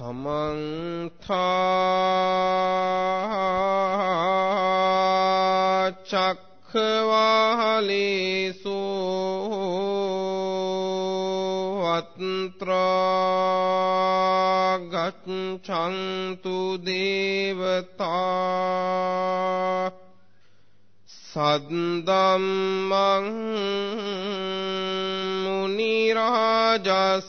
සමන්තා චක්ඛවාලේසු අත්‍රා ගච්ඡන්තු දේවතා සද්දම්මං මුනි රාජස්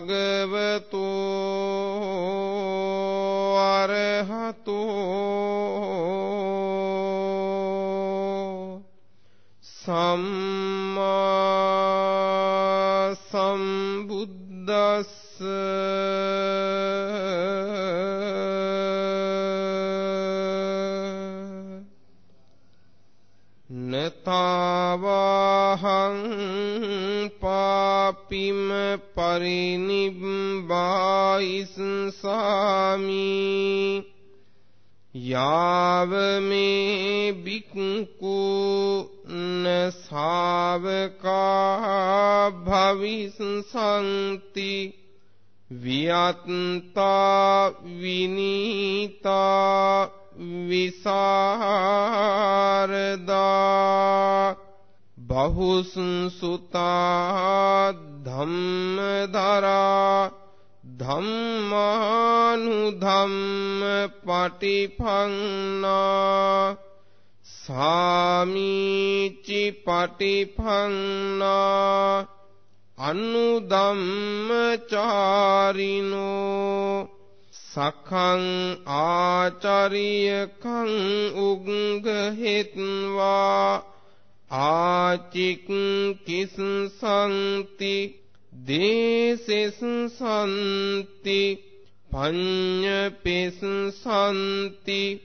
භගවතු පාපිම පරිනිබ්බායිස්සාමි. යාව මේ බික්කු නසාවකා භවිස්සන්ති. වියත්තා විනීතා විසරදා. බහුසුතා ධම්මදරා ධම්මානුධම්ම පටිපන්නා සාමීචි පටිපන්නා අනුධම්මචාරිනෝ සඛං ආචාරියකං උග්ගහෙත්වා ආචික් කිස්සන්ති දේසෙස් සන්ති පඤ්ඤපෙස් සන්ති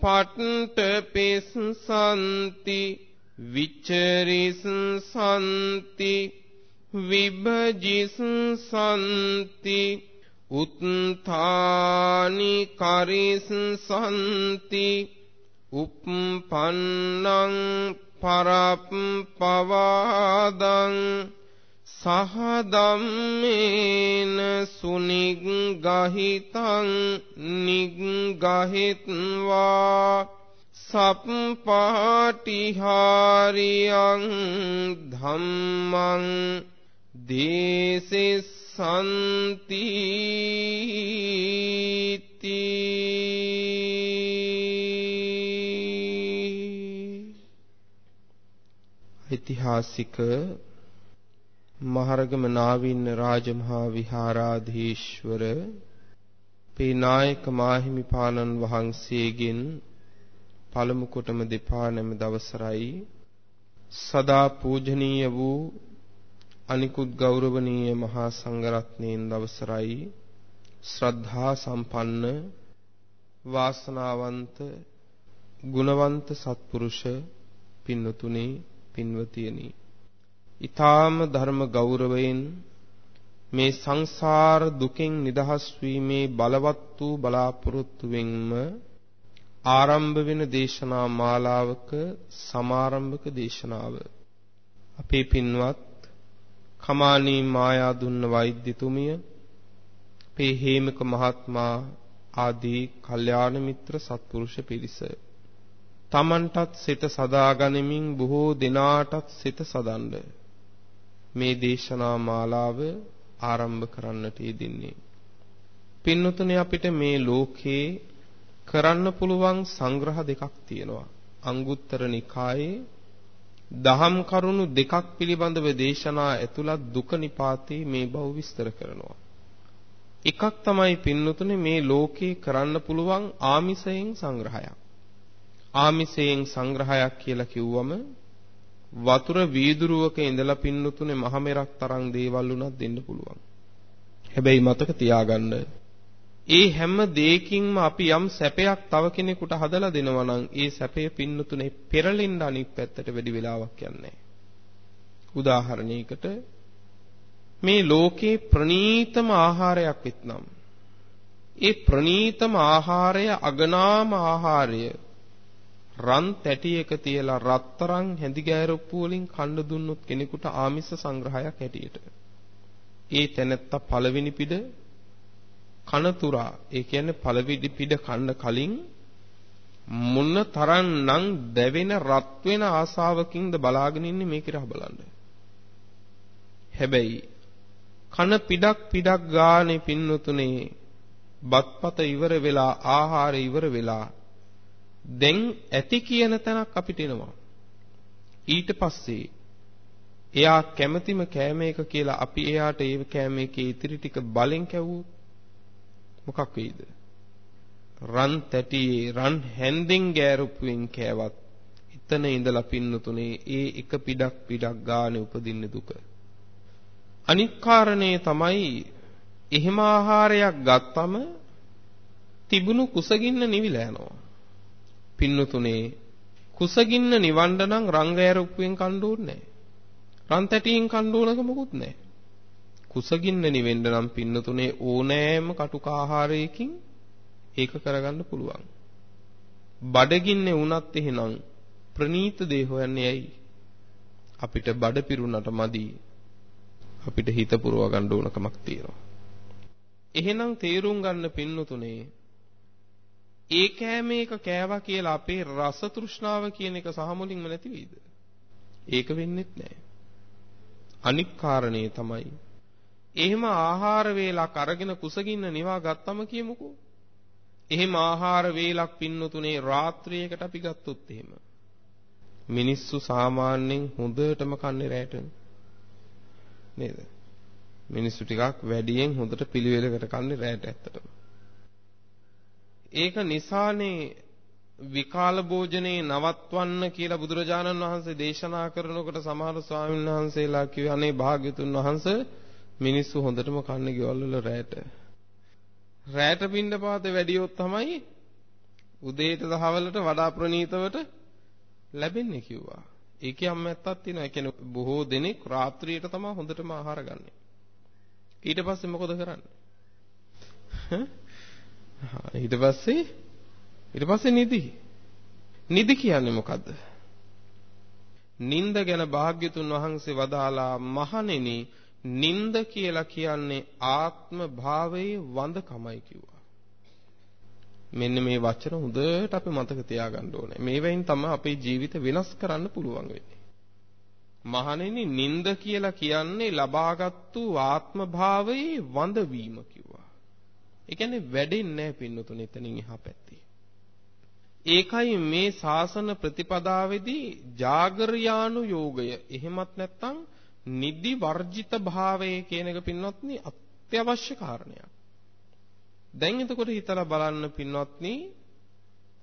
පට්ඨපෙස් සන්ති විචරිස් සන්ති විභජිස් සන්ති උත්ථානි කරිස් සන්ති uppannං පරප්පවාදං සහ ධම්මේන සුනිග්ගහිතං නිග්ගහිත්වා සප්පාටිහාරියං ධම්මං දේසෙස්සන්ති ඓතිහාසික මහරගම නාවින්න රාජමහා විහාරාධීශ්වර පේනායක මාහිමිපාණන් වහන්සේගෙන් පළමු කොටම දෙපා නැම දවසරයි සදා පූජනීය වූ අනිකුත් ගෞරවනීය මහා සංඝරත්නයන් දවසරයි. ශ්‍රද්ධා සම්පන්න වාසනාවන්ත ගුණවන්ත සත්පුරුෂ පින්වතුනි. පින්වතියනි ඊ타ම ධර්ම ගෞරවයෙන් මේ සංසාර දුකෙන් නිදහස් වීමේ බලවත් වූ බලාපොරොත්තුවෙන්ම ආරම්භ වෙන දේශනා මාලාවක සමාරම්භක දේශනාව. අපේ පින්වත් කමානී මායාදුන්න වෛද්‍යතුමිය අපේ හේමක මහත්මයා ආදී කල්යාණ මිත්‍ර සත්පුරුෂ පිරිස. තමන්ටත් සිත සදාගනිමින් බොහෝ දිනාටත් සිත සදන්න. මේ දේශනා මාලාව ආරම්භ කරන්නට යෙදින්නේ. පින්නතුනේ අපිට මේ ලෝකේ කරන්න පුළුවන් සංග්‍රහ දෙකක් තියෙනවා. අංගුත්තර නිකායේ දහම් කරුණු දෙකක් පිළිබඳව දේශනා ඇතුළත් දුක නිපාතේ මේ බව විස්තර කරනවා. එකක් තමයි පින්නතුනේ මේ ලෝකේ කරන්න පුළුවන් ආමිසයෙන් සංග්‍රහයක්. ආමිසයෙන් සංග්‍රහයක් කියලා කිව්වම වතුර වීදුරුවක ඉඳලා පින්නතුනේ මහමෙරක් තරම් දේවල් උනත් දෙන්න පුළුවන්. හැබැයි මතක තියාගන්න ඒ හැම දෙයකින්ම අපි යම් සැපයක් තව කෙනෙකුට හදලා දෙනවා නම් ඒ සැපය පින්නතුනේ පෙරලෙන්න අනිත් පැත්තට වැඩි වෙලාවක් යන්නේ උදාහරණයකට මේ ලෝකේ ප්‍රනීතම ආහාරයක් වෙත්නම් ඒ ප්‍රනීතම ආහාරය අගනාම ආහාරය රන් තැටියක තියලා රත්තරන් හැඳි ගෑරප්පු වලින් කන්න දුන්නොත් කෙනෙකුට ආමිස සංග්‍රහයක් හැටියට ඒ තැනත්තා පළවෙනි පිට කනතුරා ඒ කියන්නේ පළවෙනි පිට කන්න කලින් මොන තරම්නම් දැවෙන රත් වෙන ආසාවකින්ද බලාගෙන ඉන්නේ මේක දිහා බලන්න. හැබැයි කන පිඩක් පිඩක් ගානේ පින්නතුනේ බත්පත ඉවර වෙලා ආහාර ඉවර වෙලා දැන් ඇති කියන තැනක් අපිට එනවා. ඊට පස්සේ එයා කැමැතිම කෑම එක කියලා අපි එයාට ඒ කෑම එකේ ඉතිරි ටික බලෙන් කැවුවොත් මොකක් වෙයිද? රන් තැටියේ රන් හැන්දෙන් ගෑරුපුවෙන් කෑවත් එතන ඉඳලා පින්නතුනේ ඒ එක පිඩක් පිඩක් ගානේ උපදින්න දුක. අනික් කාරණේ තමයි එහෙම ආහාරයක් ගත්තම තිබුණු කුසගින්න නිවිලා යනවා. පින්නතුනේ කුසගින්න නිවන්න නම් රංගෑරුප්පුවෙන් කන්න ඕනේ රන් තැටියෙන් කන්න ඕනක මොකුත් නැහැ. කුසගින්න නිවෙන්න නම් පින්නතුනේ ඕනෑම කටුක ආහාරයකින් ඒක කරගන්න පුළුවන්. බඩගින්නේ වුණත් එහෙනම් ප්‍රනීත දේ හොයන්නේ ඇයි? අපිට බඩ පිරුණට මදි. අපිට හිත පුරව ගන්න ඕනකමක් තියෙනවා. එහෙනම් තේරුම් ගන්න පින්නතුනේ ඒ කෑම එක කෑවා කියලා අපේ රස තෘෂ්ණාව කියන එක සහ මුලින්ම නැති වෙයිද? ඒක වෙන්නේත් නැහැ. අනික් කාරණේ තමයි එහෙම ආහාර වේලක් අරගෙන කුසගින්න නිවා ගත්තම කියමුකෝ. එහෙම ආහාර වේලක් පින්නතුනේ රාත්‍රියකට අපි ගත්තොත් එහෙම. මිනිස්සු සාමාන්‍යයෙන් හොඳටම කන්නේ රැට. නේද? මිනිස්සු ටිකක් වැඩියෙන් හොඳට පිළිවෙලකට කන්නේ රැට ඇත්තටම. ඒක නිසානේ විකාල භෝජනේ නවත්වන්න කියලා බුදුරජාණන් වහන්සේ දේශනා කරනකොට සමහර ස්වාමීන් වහන්සේලා කිව්වේ අනේ භාග්‍යතුන් වහන්සේ මිනිස්සු හොඳටම කන්න ගෙවල් වල රැට. රැට පින්නපාත වැඩියොත් තමයි උදේට දහවලට වඩා ප්‍රණීතවට ලැබෙන්නේ කිව්වා. ඒකේ අම්මැත්තක් තියෙනවා. ඒ කියන්නේ බොහෝ දෙනෙක් රාත්‍රියට තමයි හොඳටම ආහාර ගන්නෙ. ඊට පස්සේ මොකද කරන්නේ? ඊට පස්සේ ඊට පස්සේ නිදි. නිදි කියන්නේ මොකද්ද? නිନ୍ଦ ගැන භාග්‍යතුන් වහන්සේ වදාලා මහණෙනි නිନ୍ଦ කියලා කියන්නේ ආත්ම භාවයේ වඳකමයි කිව්වා. මෙන්න මේ වචන හොඳට අපි මතක තියාගන්න ඕනේ. මේවෙන් තමයි අපේ ජීවිත වෙනස් කරන්න පුළුවන් වෙන්නේ. මහණෙනි නිନ୍ଦ කියලා කියන්නේ ලබාගත්තු ආත්ම භාවයේ වඳවීම කිව්වා. ඒ කියන්නේ වැඩෙන්නේ නැහැ පින්නතුනේ එතනින් එහා පැත්තේ. ඒකයි මේ ශාසන ප්‍රතිපදාවේදී జాగර්යානු යෝගය. එහෙමත් නැත්නම් නිදි වර්ජිත භාවය කියන එක පින්වත්නි අත්‍යවශ්‍ය කාරණයක්. දැන් එතකොට හිතලා බලන්න පින්වත්නි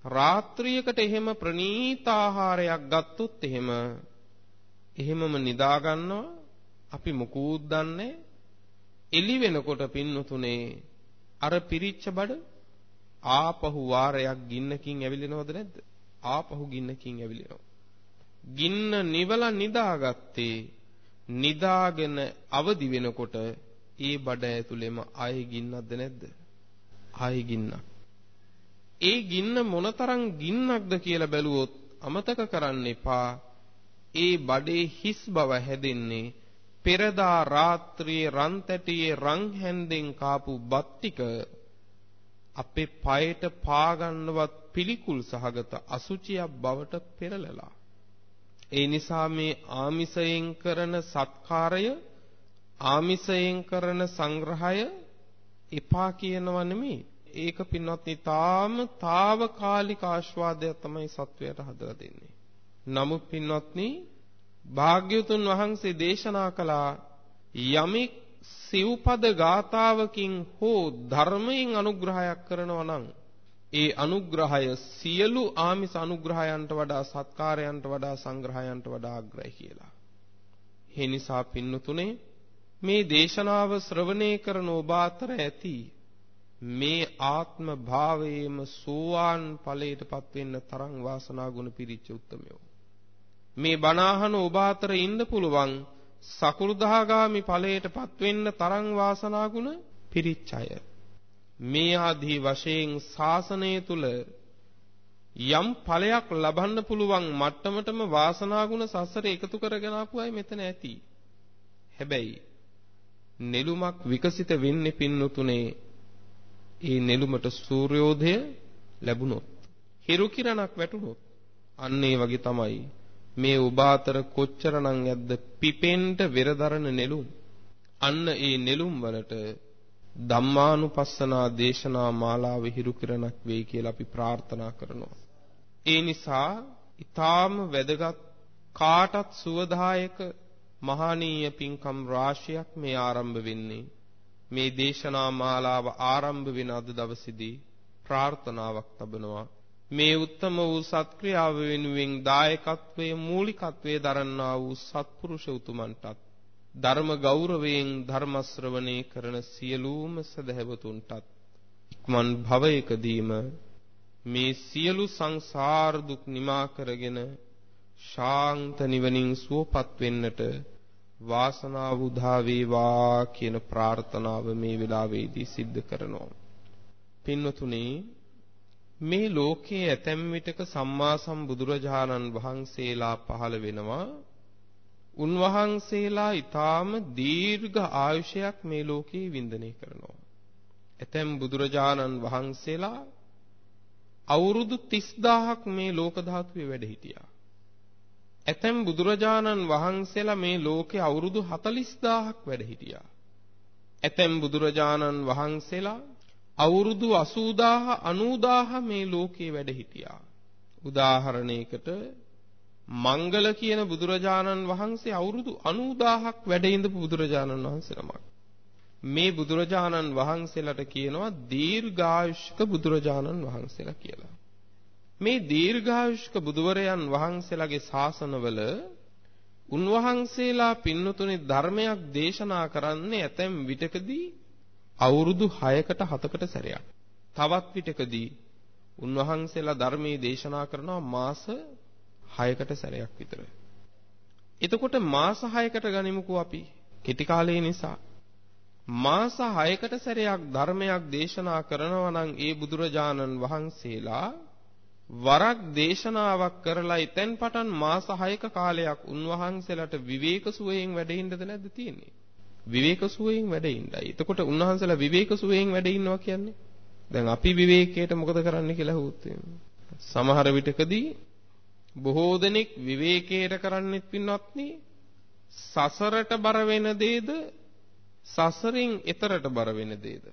රාත්‍රියකට එහෙම ප්‍රනීත ආහාරයක් ගත්තොත් එහෙම එහෙමම නිදා ගන්නවා අපි මොකුත් දන්නේ එළි වෙනකොට පින්නතුනේ අර පිරිච්ච බඩ ආපහු වාරයක් ගින්නකින් ඇවිලෙනවද නැද්ද? ආපහු ගින්නකින් ඇවිලෙනවා. ගින්න නිවලා නිදාගත්තේ නිදාගෙන අවදි වෙනකොට ඒ බඩ ඇතුළෙම ආයෙ ගින්නක්ද නැද්ද? ආයෙ ගින්නක්. ඒ ගින්න මොනතරම් ගින්නක්ද කියලා බැලුවොත් අමතක කරන්න එපා. ඒ බඩේ හිස් බව හැදෙන්නේ පෙරදා රාත්‍රියේ රන් තැටියේ රන් හැන්දෙන් කාපු බත් ටික අපේ පයට පාගන්නවත් පිළිකුල් සහගත අසුචියක් බවට පෙරලලා. ඒ නිසා මේ ආමිසයෙන් කරන සත්කාරය ආමිසයෙන් කරන සංග්‍රහය එපා කියනව නෙමෙයි. ඒක පින්වත්නි තාම తాවකාලික ආස්වාදයක් තමයි සත්වයට හදලා දෙන්නේ. නමුත් පින්වත්නි භාග්‍යවතුන් වහන්සේ දේශනා කළා යමෙක් සිව්පද ගාතාවකින් හෝ ධර්මයෙන් අනුග්‍රහයක් කරනවා නම් ඒ අනුග්‍රහය සියලු ආමිස අනුග්‍රහයන්ට වඩා සත්කාරයන්ට වඩා සංග්‍රහයන්ට වඩා අග්‍රයි කියලා. ඒ නිසා පින්නතුනේ මේ දේශනාව ශ්‍රවණය කරන ඔබ අතර ඇති මේ ආත්ම භාවයේම සෝවාන් ඵලයටපත් වෙන්න තරම් වාසනා ගුණ පිරිච්ච උත්මයෝ මේ බණාහන ඔබ අතර ඉන්න පුළුවන් සකු르දාගාමි ඵලයටපත් වෙන්න තරම් වාසනා ගුණ පිරිච්ච අය මේ ආදී වශයෙන් ශාසනය තුල යම් ඵලයක් ලබන්න පුළුවන් මට්ටමටම වාසනා ගුණ සසර එකතු කරගෙන ආපු අය මෙතන ඇති. හැබැයි නෙළුමක් විකසිත වෙන්නේ පින්නතුනේ ඒ නෙළුමට සූර්යෝදය ලැබුණොත් හිරු කිරණක් වැටුණොත් අන්න ඒ වගේ තමයි මේ ඔබ අතර කොච්චරනම් යද්ද පිපෙන්ට වෙරදරන නෙළුම් අන්න ඒ නෙළුම් වලට ධම්මානුපස්සනා දේශනා මාලාව හිරු කිරණක් වෙයි කියලා අපි ප්‍රාර්ථනා කරනවා. ඒ නිසා ඊටාම වැදගත් කාටත් සුවදායක මහානීය පින්කම් රාශියක් මේ ආරම්භ වෙන්නේ. මේ දේශනා මාලාව ආරම්භ වෙන අද දවසේදී ප්‍රාර්ථනාවක් තබනවා. මේ උත්තම වූ සත්ක්‍රියාව වෙනුවෙන් දායකත්වයේ මූලිකත්වයේ දරන්නා වූ සත්පුරුෂ උතුමන්ටත් ධර්ම ගෞරවයෙන් ධර්ම ශ්‍රවණේ කරන සියලුම සදහැවතුන්ටත් ඉක්මන් භවයකදීම මේ සියලු සංසාර දුක් නිමා කරගෙන ශාන්ත නිවනින් සුවපත් වෙන්නට වාසනාව උදා වේවා කියන ප්‍රාර්ථනාව මේ වෙලාවේදී සිද්ධ කරනවා. පින්වතුනි මේ ලෝකයේ ඇතැම් විටක සම්මා සම්බුදුරජාණන් වහන්සේලා පහළ වෙනවා උන්වහන්සේලා ඊටාම දීර්ඝ ආයුෂයක් මේ ලෝකේ වින්දනය කරනවා. ඇතැම් බුදුරජාණන් වහන්සේලා අවුරුදු 30000ක් මේ ලෝක ධාතුවේ වැඩ හිටියා. ඇතැම් බුදුරජාණන් වහන්සේලා මේ ලෝකේ අවුරුදු 40000ක් වැඩ හිටියා. ඇතැම් බුදුරජාණන් වහන්සේලා අවුරුදු 80000 90000 මේ ලෝකේ වැඩ හිටියා. උදාහරණයකට මංගල කියන බුදුරජාණන් වහන්සේ අවුරුදු 90000ක් වැඩ ඉඳපු බුදුරජාණන් වහන්සේ නමක්. මේ බුදුරජාණන් වහන්සේලාට කියනවා දීර්ඝායුෂ්ක බුදුරජාණන් වහන්සේලා කියලා. මේ දීර්ඝායුෂ්ක බුදුවරයන් වහන්සේලාගේ ශාසනවල උන්වහන්සේලා පින්නතුනේ ධර්මයක් දේශනා කරන්නේ ඇතැම් විටකදී අවුරුදු 6කට 7කට සැරයක්. තවත් විටකදී උන්වහන්සේලා ධර්මයේ දේශනා කරනවා මාස 6කට සැරයක් විතර. එතකොට මාස 6කට ගනිමුකෝ අපි. කෙටි කාලය නිසා. මාස 6කට සැරයක් ධර්මයක් දේශනා කරනවා නම් ඒ බුදුරජාණන් වහන්සේලා වරක් දේශනාවක් කරලා ඉතින් පටන් මාස 6ක කාලයක් උන්වහන්සේලාට විවේක සුවයෙන් වැඩ ඉන්නද නැද්ද තියෙන්නේ? විවේක සුවයෙන් වැඩ ඉන්නයි. එතකොට උන්වහන්සේලා විවේක සුවයෙන් වැඩ ඉන්නවා කියන්නේ? දැන් අපි විවේකයට මොකද කරන්න කියලා හුත් සමහර විටකදී බොහෝ දෙනෙක් විවේකයට කරන්නෙත් පින්වත්නි සසරට බර වෙන දේද? සසරින් එතරට බර වෙන දේද?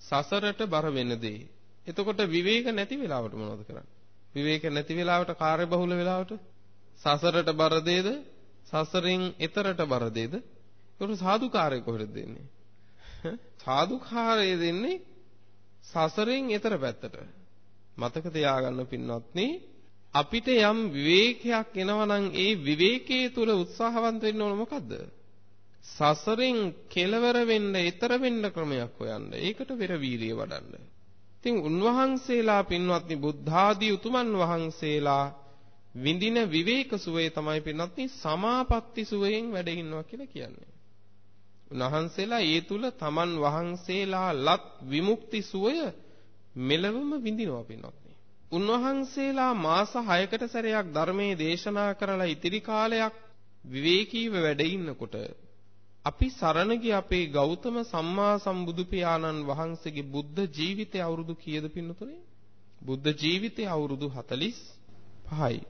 සසරට බර වෙන දේ. එතකොට විවේක නැති වෙලාවට මොනවද කරන්නේ? විවේක නැති වෙලාවට කාර්ය බහුල වෙලාවට? සසරට බර දේද? සසරින් එතරට බර දේද ඒකට සාදුකාරය කොහෙද දෙන්නේ සාදුකාරය දෙන්නේ සසරින් එතර පැත්තට මතක තියාගන්න පින්වත්නි අපිට යම් විවේකයක් එනවනම් ඒ විවේකයේ තුල උත්සාහවන්ත වෙන්න ඕන මොකද්ද? සසරෙන් කෙලවර වෙන්න, ඊතර වෙන්න ක්‍රමයක් හොයන්න. ඒකට පෙර වීරිය වඩන්න. ඉතින් උන්වහන්සේලා පින්වත්නි බුද්ධාදී උතුමන් වහන්සේලා විඳින විවේක සුවේ තමයි පින්වත්නි සමාපatti සුවයෙන් වැඩ ඉන්නවා කියලා කියන්නේ. උන්වහන්සේලා ඒ තුල තමන් වහන්සේලා ලත් විමුක්ති සුවය මෙලවම විඳිනවා පින්වත්නි. උන්වහන්සේලා මාස 6කට සැරයක් ධර්මයේ දේශනා කරලා ඉතිරි කාලයක් විවේකීව වැඩ ඉන්නකොට අපි සරණ ගිය අපේ ගෞතම සම්මා සම්බුදු පියාණන් වහන්සේගේ බුද්ධ ජීවිතය අවුරුදු කීයද පින්නතුනේ? බුද්ධ ජීවිතය අවුරුදු 45යි.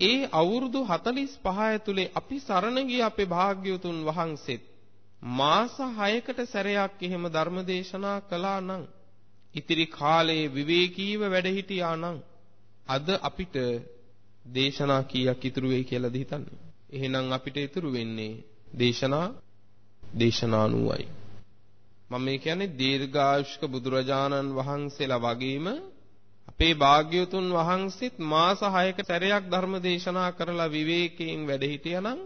ඒ අවුරුදු 45 ඇතුලේ අපි සරණ ගිය අපේ භාග්‍යවතුන් වහන්සේත් මාස 6කට සැරයක් එහෙම ධර්ම දේශනා කළා නම් ඉතිරි කාලයේ විවේකීව වැඩ හිටියා නම් අද අපිට දේශනා කීයක් ඉතුරු වෙයි කියලාද හිතන්නේ? එහෙනම් අපිට ඉතුරු වෙන්නේ දේශනා දේශනා 90යි. මම මේ කියන්නේ දීර්ඝායුෂ්ක බුදුරජාණන් වහන්සේලා වගේම අපේ භාග්‍යවතුන් වහන්සේත් මාස 6ක සැරයක් ධර්ම දේශනා කරලා විවේකයෙන් වැඩ හිටියානම්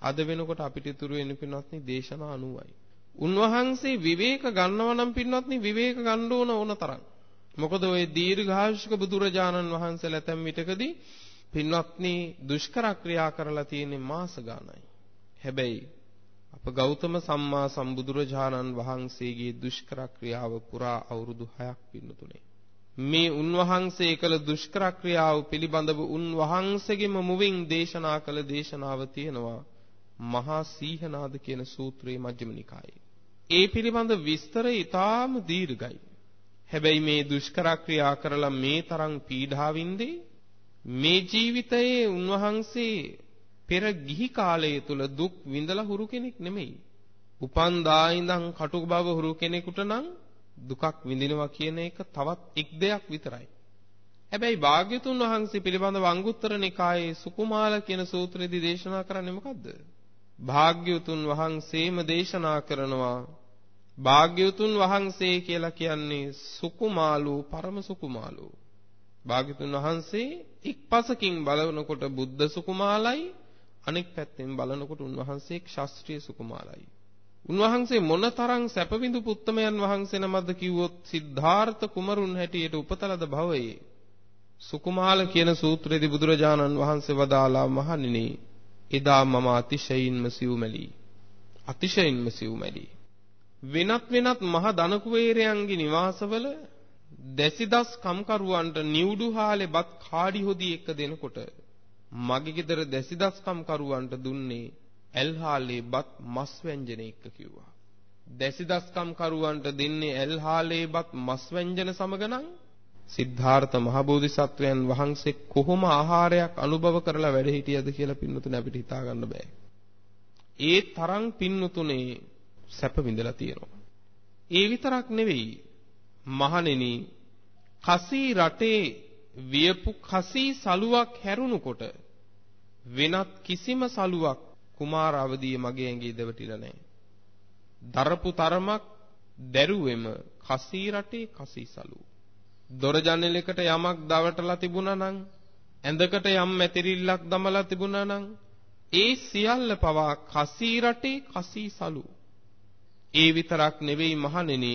අද වෙනකොට අපිට ඉතුරු වෙන්නේ පින්වත්නි දේශනා 90යි. උන්වහන්සේ විවේක ගන්නව නම් පින්වත්නි විවේක ගන්න ඕන ඕන තරම්. මොකද ওই දීර්ඝායුෂ්ක බුදුරජාණන් වහන්සේලා තැම් විටකදී පින්වත්නි දුෂ්කර ක්‍රියා කරලා තියෙන්නේ මාස ගාණයි. හැබැයි අප ගෞතම සම්මා සම්බුදුරජාණන් වහන්සේගේ දුෂ්කර ක්‍රියාව පුරා අවුරුදු 6ක් පින්නතුනේ. මේ උන්වහන්සේ කළ දුෂ්කර ක්‍රියාව පිළිබඳව උන්වහන්සේගෙම මුවින් දේශනා කළ දේශනාව තියෙනවා මහා සීහනාද කියන සූත්‍රයේ මජ්ක්‍ධිම නිකායේ. ඒ පිළිබඳ විස්තරය ඊටාම දීර්ඝයි. හැබැයි මේ දුෂ්කර ක්‍රියා කරලා මේ තරම් පීඩාවින්දේ මේ ජීවිතයේ උන්වහන්සේ පෙර ගිහි කාලයේ තුල දුක් විඳලා හුරු කෙනෙක් නෙමෙයි. උපන්දා ඉඳන් කටුක බව හුරු කෙනෙකුට නම් දුකක් විඳිනවා කියන එක තවත් එක් දෙයක් විතරයි. හැබැයි භාග්‍යතුන් වහන්සේ පිළිබඳව අංගුත්තර නිකායේ සුකුමාල කියන සූත්‍රයේදී දේශනා කරන්නේ මොකද්ද? භාග්‍යතුන් වහන්සේම දේශනා කරනවා භාග්‍යතුන් වහන්සේ කියලා කියන්නේ සුකුමාලෝ පරම සුකුමාලෝ. භාග්‍යතුන් වහන්සේ එක්පසකින් බලනකොට බුද්ධ සුකුමාලයි අනෙක් පැත්තෙන් බලනකොට උන්වහන්සේ ශාස්ත්‍රීය සුකුමාලයි. උන්වහන්සේ මොනතරම් සැප විඳපු උත්තමයන් වහන්සේ නමක්ද කිව්වොත් සිද්ධාර්ථ කුමරුන් හැටියට උපතලද භවයේ? සුකුමාල කියන සූත්‍රයේදී බුදුරජාණන් වහන්සේ වදාලා මහණෙනි එදා මම අතිශයින්ම සිව්මැලි. අතිශයින්ම සිව්මැලි. වෙනත් වෙනත් මහ ධන කුවේරයන්ගේ නිවාසවල දැසිදස් කම්කරුවන්ට නිවුඩු හාලේ බත් කාඩි හොදි එක දෙනකොට මගේ ගෙදර දැසිදස් කම්කරුවන්ට දුන්නේ ඇල්හාලේ බත් මස් ව්‍යංජන එක්ක කිව්වා. දැසිදස්කම් කරුවන්ට දෙන්නේ ඇල්හාලේ බත් මස් ව්‍යංජන සමග නම් සිද්ධාර්ථ මහබෝධිසත්වයන් වහන්සේ කොහොම ආහාරයක් අනුභව කරලා වැඩ හිටියද කියලා පින්නතුනේ අපිට හිතා ගන්න බෑ. ඒ තරම් පින්නතුනේ සැප විඳලා තියෙනවා. ඒ විතරක් නෙවෙයි මහණෙනි කසී රටේ වියපු කසී සලුවක් හැරුණුකොට වෙනත් කිසිම සලුවක් කුමාර අවදියේ මගේ ඇඟේ දෙවටිලා නැහැ. දරපු තරමක් දැරුවෙම කසී රටේ කසීසලු. දොර ජනෙලයකට යමක් දවටලා තිබුණා නම් ඇඳකට යම් මැතිරිල්ලක් දමලා තිබුණා නම් ඒ සියල්ල පවා කසී රටේ කසීසලු. ඒ විතරක් නෙවෙයි මහණෙනි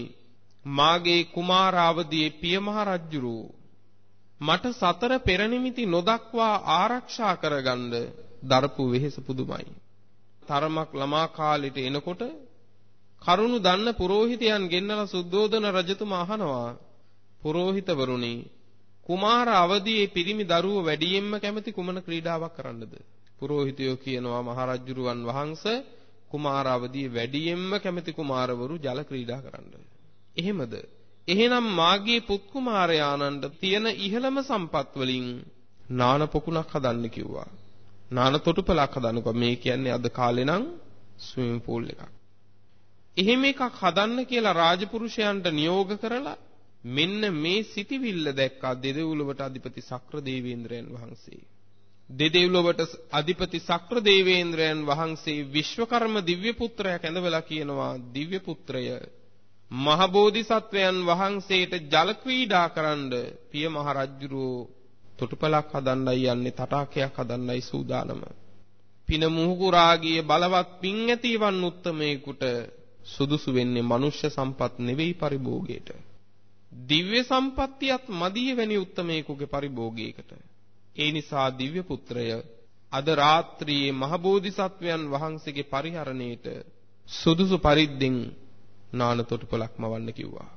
මාගේ කුමාරාවදියේ පියමහ රජුරෝ මට සතර පෙරනිමිති නොදක්වා ආරක්ෂා කරගන්න දරපු වෙහෙස පුදුමයි. තරමක් ළමා කාලෙට එනකොට කරුණු දන්න පුරෝහිතයන් ගෙන්නලා සුද්ධෝදන රජතුමා අහනවා පුරෝහිතවරුනි කුමාර අවදියේ පිරිමි දරුවෝ වැඩියෙන්ම කැමති කුමන ක්‍රීඩාවක් කරන්නද පුරෝහිතයෝ කියනවා මහරජුරුවන් වහන්සේ කුමාර අවදියේ වැඩියෙන්ම කැමති කුමාරවරු ජල ක්‍රීඩා කරන්න. එහෙමද? එහෙනම් මාගේ පුත් කුමාරයාණන්ට තියෙන ඉහළම සම්පත් වලින් නාන පොකුණක් හදන්න කිව්වා. නාන තොටුපළක් හදන්නකෝ මේ කියන්නේ අද කාලේ නම් ස්විමින් pool එකක්. එහෙම එකක් හදන්න කියලා රාජපුරුෂයන්ට නියෝග කරලා මෙන්න මේ සිටිවිල්ල දැක්කා දෙදෙව්ලොවට අධිපති සක්‍ර දේවේන්ද්‍රයන් වහන්සේ. දෙදෙව්ලොවට අධිපති සක්‍ර දේවේන්ද්‍රයන් වහන්සේ විශ්වකර්ම දිව්‍ය පුත්‍රයා කැඳවලා කියනවා දිව්‍ය පුත්‍රය මහ බෝධිසත්වයන් වහන්සේට ජල ක්‍රීඩා කරන්න පිය මහ රජුරෝ තොටුපළක් හදන්නයි යන්නේ තටාකයක් හදන්නයි සූදානම. පින මුහුකුරාගිය බලවත් පින් ඇතිවන් උත්තමේකට සුදුසු වෙන්නේ මනුෂ්‍ය සම්පත් නෙවෙයි පරිභෝගයට. දිව්‍ය සම්පත්තියත් මදිය වැනි උත්තමේකුගේ පරිභෝගයකට. ඒ නිසා දිව්‍ය පුත්‍රය අද රාත්‍රියේ මහබෝධිසත්වයන් වහන්සේගේ පරිහරණයට සුදුසු පරිද්දෙන් නාන තොටුපළක් මවන්න කිව්වා.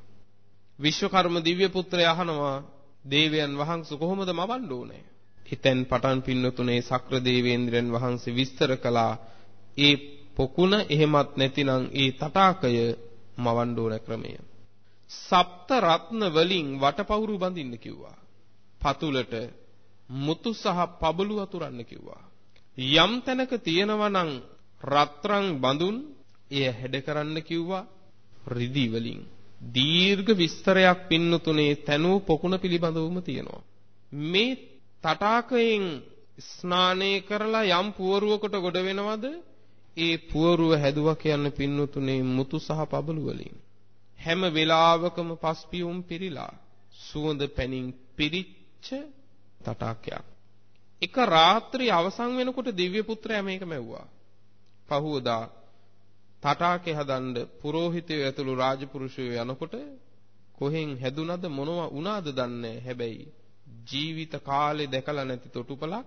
විශ්වකර්ම දිව්‍ය පුත්‍රයා අහනවා දේවයන් වහන්සේ කොහොමද මවන්න ඕනේ? හිතෙන් පටන් පින්නතුනේ සක්‍ර දේවේන්ද්‍රයන් වහන්සේ විස්තර කළා ඒ පොකුණ එහෙමත් නැතිනම් ඒ තටාකය මවන්න ඕන ක්‍රමය. සප්ත රත්න වලින් වටපවුරු බඳින්න කිව්වා. පතුලට මුතු සහ පබළු අතුරන්න කිව්වා. යම් තැනක තියෙනවා නම් රත්රන් බඳුන් එය හැඩ කරන්න කිව්වා රිදි වලින්. දීර්ඝ විස්තරයක් පින්නතුනේ තනූ පොකුණ පිළිබඳවම තියෙනවා. මේ තටාකයෙන් ස්නානය කරලා යම් පුවරුවකට ගොඩ වෙනවද? ඒ පුවරුව හැදුවා කියන්න පින්නතුනේ මුතු සහ පබළු වලින්. හැම වෙලාවකම පස්පියුම් පිරීලා සුවඳ පැනින් පිරිච්ච තටාකයක්. එක රාත්‍රී අවසන් වෙනකොට දිව්‍ය පුත්‍රයා මේක මැව්වා. පහුවදා තටාකේ හදන්න පුරෝහිතයෝ ඇතුළු රාජපුරුෂයෝ යනකොට කොහෙන් හැදුනද මොනවා වුණාද දන්නේ හැබැයි ජීවිත කාලේ දැකලා නැති තොටුපලක්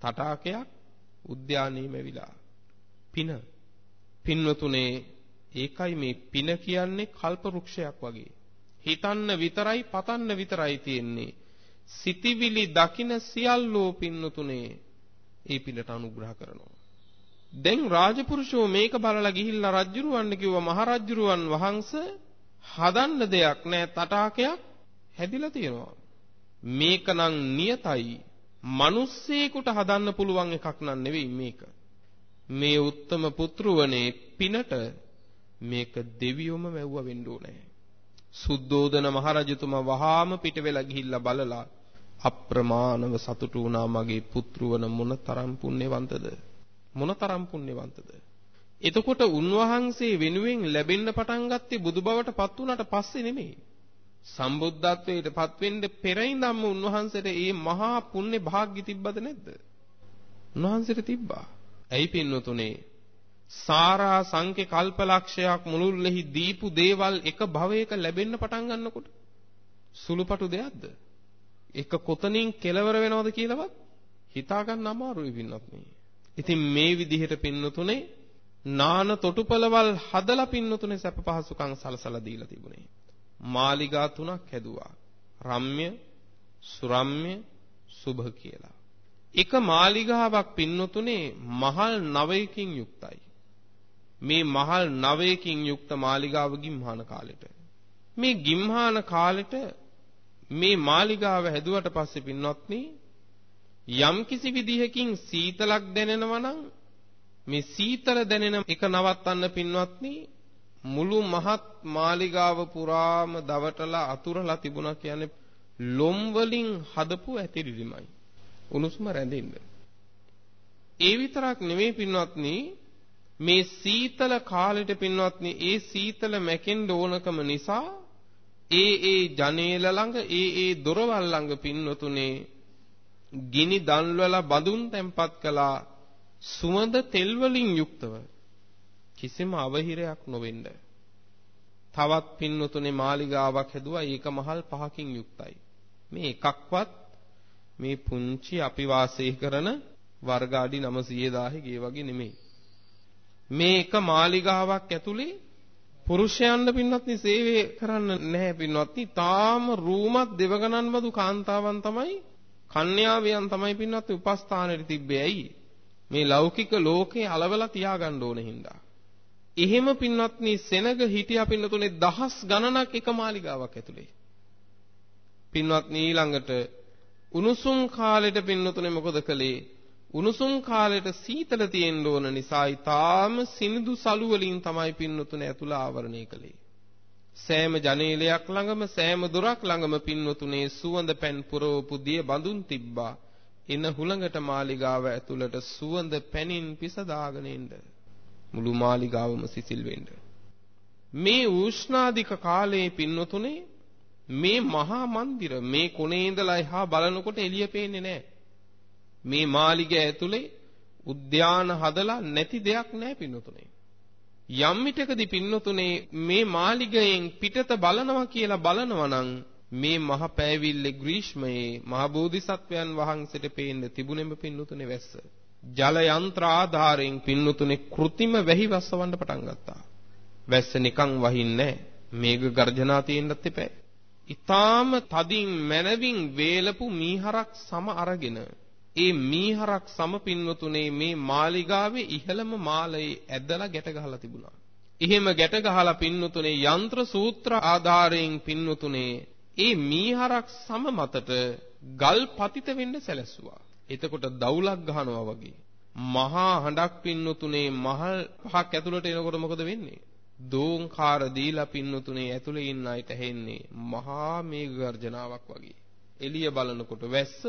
තටාකයක් උද්‍යානීය මෙවිලා පින. පින්වතුනේ ඒකයි මේ පින කියන්නේ කල්ප වෘක්ෂයක් වගේ. හිතන්න විතරයි පතන්න විතරයි තියෙන්නේ. සිටිවිලි දකින සියල්ලෝ පින්නතුනේ ඒ පිනට අනුග්‍රහ කරනවා. දැන් රාජපුරුෂෝ මේක බලලා ගිහිල්ලා රජ්ජුරුවන්න කිව්වා මහරජ්ජුරුවන් වහන්සේ හදන්න දෙයක් නෑ තටාකයක් හැදිලා තියෙනවා. මේකනම් නියතයි. මිනිස්සෙකුට හදන්න පුළුවන් එකක් නන් නෙවෙයි මේක. මේ උත්තම පුත්‍රවනේ පිනට මේක දෙවියොම වැව්ව වෙන්න ඕනේ. සුද්ධෝදන මහරජතුමා වහාම පිට වෙලා ගිහිල්ලා බලලා අප්‍රමාණව සතුටු වුණා මගේ පුත්‍රවන මොන තරම් පුණ්‍යවන්තද මොනතරම් පුණ්‍යවන්තද? එතකොට උන්වහන්සේ වෙනුවෙන් ලැබෙන්න පටන් ගත්තේ බුදු බවට පත් වුණාට පස්සේ නෙමෙයි. සම්බුද්ධත්වයට පත් වෙන්න පෙර ඉඳන්ම උන්වහන්සේට මේ මහා පුණ්‍ය භාග්‍ය තිබ්බද නැද්ද? උන්වහන්සේට තිබ්බා. ඇයි පින්නතුනේ සාරා සංඛ්‍ය කල්පලක්ෂයක් මුළුල්ලෙහි දීපු දේවල් එක භවයක ලැබෙන්න පටන් ගන්නකොට සුළුපටු දෙයක්ද? එක කොතනින් කෙලවර වෙනවද කියලාවත් හිතා ගන්න අමාරුයි පින්නත් නේ ඉතින් මේ විදිහට පින්නතුනේ නාන තොටුපළවල් හදලා පින්නතුනේ සැප පහසුකම් සලසලා දීලා තිබුණේ. මාලිගා තුනක් හැදුවා. රම්‍ය, සුරම්‍ය, සුභ කියලා. එක මාලිගාවක් පින්නතුනේ මහල් 9කින් යුක්තයි. මේ මහල් 9කින් යුක්ත මාලිගාව ගිම්හාන කාලෙට. මේ ගිම්හාන කාලෙට මේ මාලිගාව හැදුවට පස්සේ පින්වත්නි යම්කිසි විදිහකින් සීතලක් දැනෙනවා නම් මේ සීතල දැනෙන එක නවත්තන්න පින්වත්නි මුළු මහත් මාලිගාව පුරාම දවටලා අතුරලා තිබුණා කියන්නේ ලොම් වලින් හදපු ඇතිරිලිමයි උණුසුම රැඳෙන්න. ඒ විතරක් නෙමෙයි පින්වත්නි මේ සීතල කාලෙට පින්වත්නි ඒ සීතල මැකෙන්න ඕනකම නිසා ඒ ඒ ජනේල ළඟ ඒ ඒ දොරවල් ළඟ පින්වතුනේ ගිනි දන්වල බඳුන් තැම්පත් කළා සුවඳ තෙල් වලින් යුක්තව කිසිම අවහිරයක් නොවෙන්න. තවත් පින්නතුනේ මාලිගාවක් හැදුවා ඒක මහල් පහකින් යුක්තයි. මේ එකක්වත් මේ පුංචි අපි වාසය කරන වර්ග අඩි 900000 ගේ වගේ නෙමෙයි. මේ එක මාලිගාවක් ඇතුලේ පුරුෂයන්ට පින්වත්නි සේවය කරන්න නැහැ පින්වත්නි. තාම රූමත් දෙවගණන් බදු කාන්තාවන් තමයි කන්‍යාවයන් තමයි පින්නත් උපස්ථානෙට තිබ්බේ ඇයි? මේ ලෞකික ලෝකේ అలවලා තියාගන්න ඕන හින්දා. එහෙම පින්වත්නි සෙනග හිටියා පින්නතුනේ දහස් ගණනක් එක මාලිගාවක් ඇතුලේ. පින්වත්නි ඊළඟට උණුසුම් කාලෙට පින්නතුනේ මොකද කළේ? උණුසුම් කාලෙට සීතල තියෙන්න ඕන නිසා ඊටාම සිනිඳු සලු වලින් තමයි පින්නතුනේ ඇතුළ ආවරණය කළේ. සෑම ජනේලයක් ළඟම සෑම දොරක් ළඟම පින්වතුනේ සුවඳ පැන් පුරවපු දිය බඳුන් තිබ්බා. එන හුළඟට මාලිගාව ඇතුළට සුවඳ පැනින් පිසදාගෙන එන්න. මුළු මාලිගාවම සිසිල් වෙන්න. මේ උෂ්ණාධික කාලයේ පින්වතුනේ මේ මහා මන්දිර මේ කොනේ ඉඳලා එහා බලනකොට එළිය පේන්නේ නැහැ. මේ මාලිගය ඇතුලේ උද්‍යාන හදලා නැති දෙයක් නැහැ පින්වතුනේ. යම් විටකදී පින්නතුනේ මේ මාලිගයෙන් පිටත බලනවා කියලා බලනවා නම් මේ මහ පෑවිල්ලේ ග්‍රීෂ්මයේ මහ බෝධිසත්වයන් වහන්සේට පේන්න තිබුණෙම පින්නතුනේ වැස්ස. ජල යන්ත්‍ර ආධාරයෙන් පින්නතුනේ કૃතිම වැහි වස්සවන්න පටන් ගත්තා. වැස්ස නිකන් වහින්නේ මේඝ ගර්ජනා තියෙන්නත් එපා. ඊටාම තදින් මනවින් වේලපු මීහරක් සම අරගෙන ඒ මීහරක් සම පින්වතුනේ මේ මාලිගාවේ ඉහළම මාලයේ ඇදලා ගැට ගහලා තිබුණා. එහෙම ගැට ගහලා පින්වතුනේ යంత్ర සූත්‍ර ආධාරයෙන් පින්වතුනේ ඒ මීහරක් සම මතට ගල් පතිත වෙන්න සැලැස්සුවා. එතකොට දවුලක් ගහනවා වගේ. මහා හඬක් පින්නතුනේ මහල් පහක් ඇතුළට එනකොට මොකද වෙන්නේ? දෝංකාර දීලා පින්නතුනේ ඇතුළේ ඉන්න අයට ඇහෙන්නේ මහා මේඝ ගර්ජනාවක් වගේ. එළිය බලනකොට වැස්ස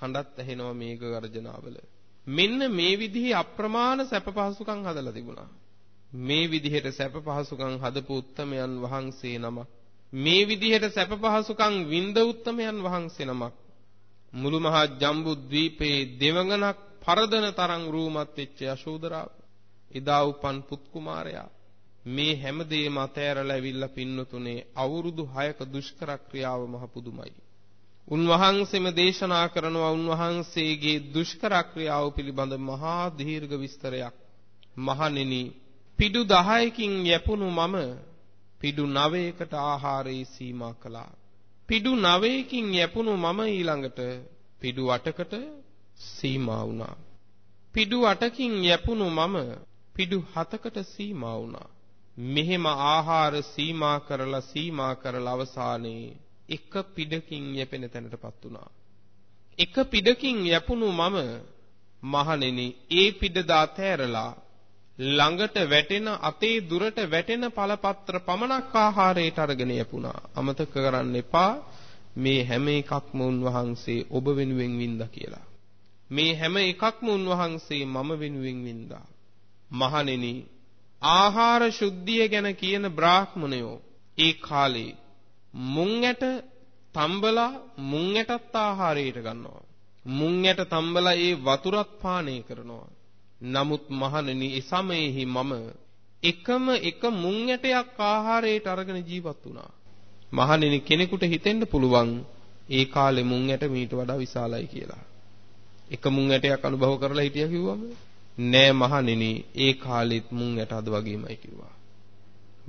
හඬත් ඇහෙනවා මේඝ ගර්ජනාවල. මෙන්න මේ විදිහේ අප්‍රමාණ සැප පහසුකම් හදලා තිබුණා. මේ විදිහට සැප පහසුකම් හදපු උත්තමයන් වහන්සේ නමක් මේ විදිහට සැප පහසුකම් විඳ උත්තමයන් වහන්සේ නමක් මුළු මහා ජම්බු ද්වීපයේ දෙවඟනක් පරදන තරම් රූමත් වෙච්ච යශෝදරාව එදා උපන් පුත් කුමාරයා මේ හැමදේම අතෑරලා ඇවිල්ලා පින්නතුනේ අවුරුදු 6ක දුෂ්කර ක්‍රියාව මහ පුදුමයි. උන්වහන්සේම දේශනා කරනවා උන්වහන්සේගේ දුෂ්කර ක්‍රියාව පිළිබඳ මහා දීර්ඝ විස්තරයක්. මහණෙනි පිඩු 10කින් යැපුණු මම පිඩු 9කට ආහාරේ සීමා කළා. පිඩු 9කින් යැපුණු මම ඊළඟට පිඩු 8කට සීමා වුණා. පිඩු 8කින් යැපුණු මම පිඩු 7කට සීමා වුණා. මෙහෙම ආහාර සීමා කරලා සීමා කරලා අවසානයේ එක පිඩකින් යැපෙන තැනටපත් වුණා. එක පිඩකින් යැපුණු මම මහණෙනි ඒ පිඩ දාතෑරලා ළඟට වැටෙන අතේ දුරට වැටෙන පළපත්‍ර පමණක් ආහාරයට අරගෙන යපුණා. අමතක කරන්න එපා මේ හැම එකක්ම උන්වහන්සේ ඔබ වෙනුවෙන් වින්දා කියලා. මේ හැම එකක්ම උන්වහන්සේ මම වෙනුවෙන් වින්දා. මහණෙනි ආහාර ශුද්ධිය ගැන කියන බ්‍රාහ්මණයෝ ඒ කාලේ මුං ඇට තම්බලා මුං ඇටත් ආහාරයට ගන්නවා. මුං ඇට තම්බලා ඒ වතුරත් පානය කරනවා. නමුත් මහණෙනි ඒ සමයේහි මම එකම එක මුං ඇටයක් ආහාරයට අරගෙන ජීවත් වුණා. මහණෙනි කෙනෙකුට හිතෙන්න පුළුවන් ඒ කාලේ මුං ඇට මීට වඩා විශාලයි කියලා. එක මුං ඇටයක් අනුභව කරලා හිටියා කිව්වම නෑ මහණෙනි ඒ කාලෙත් මුං ඇට අද වගේමයි කිව්වා.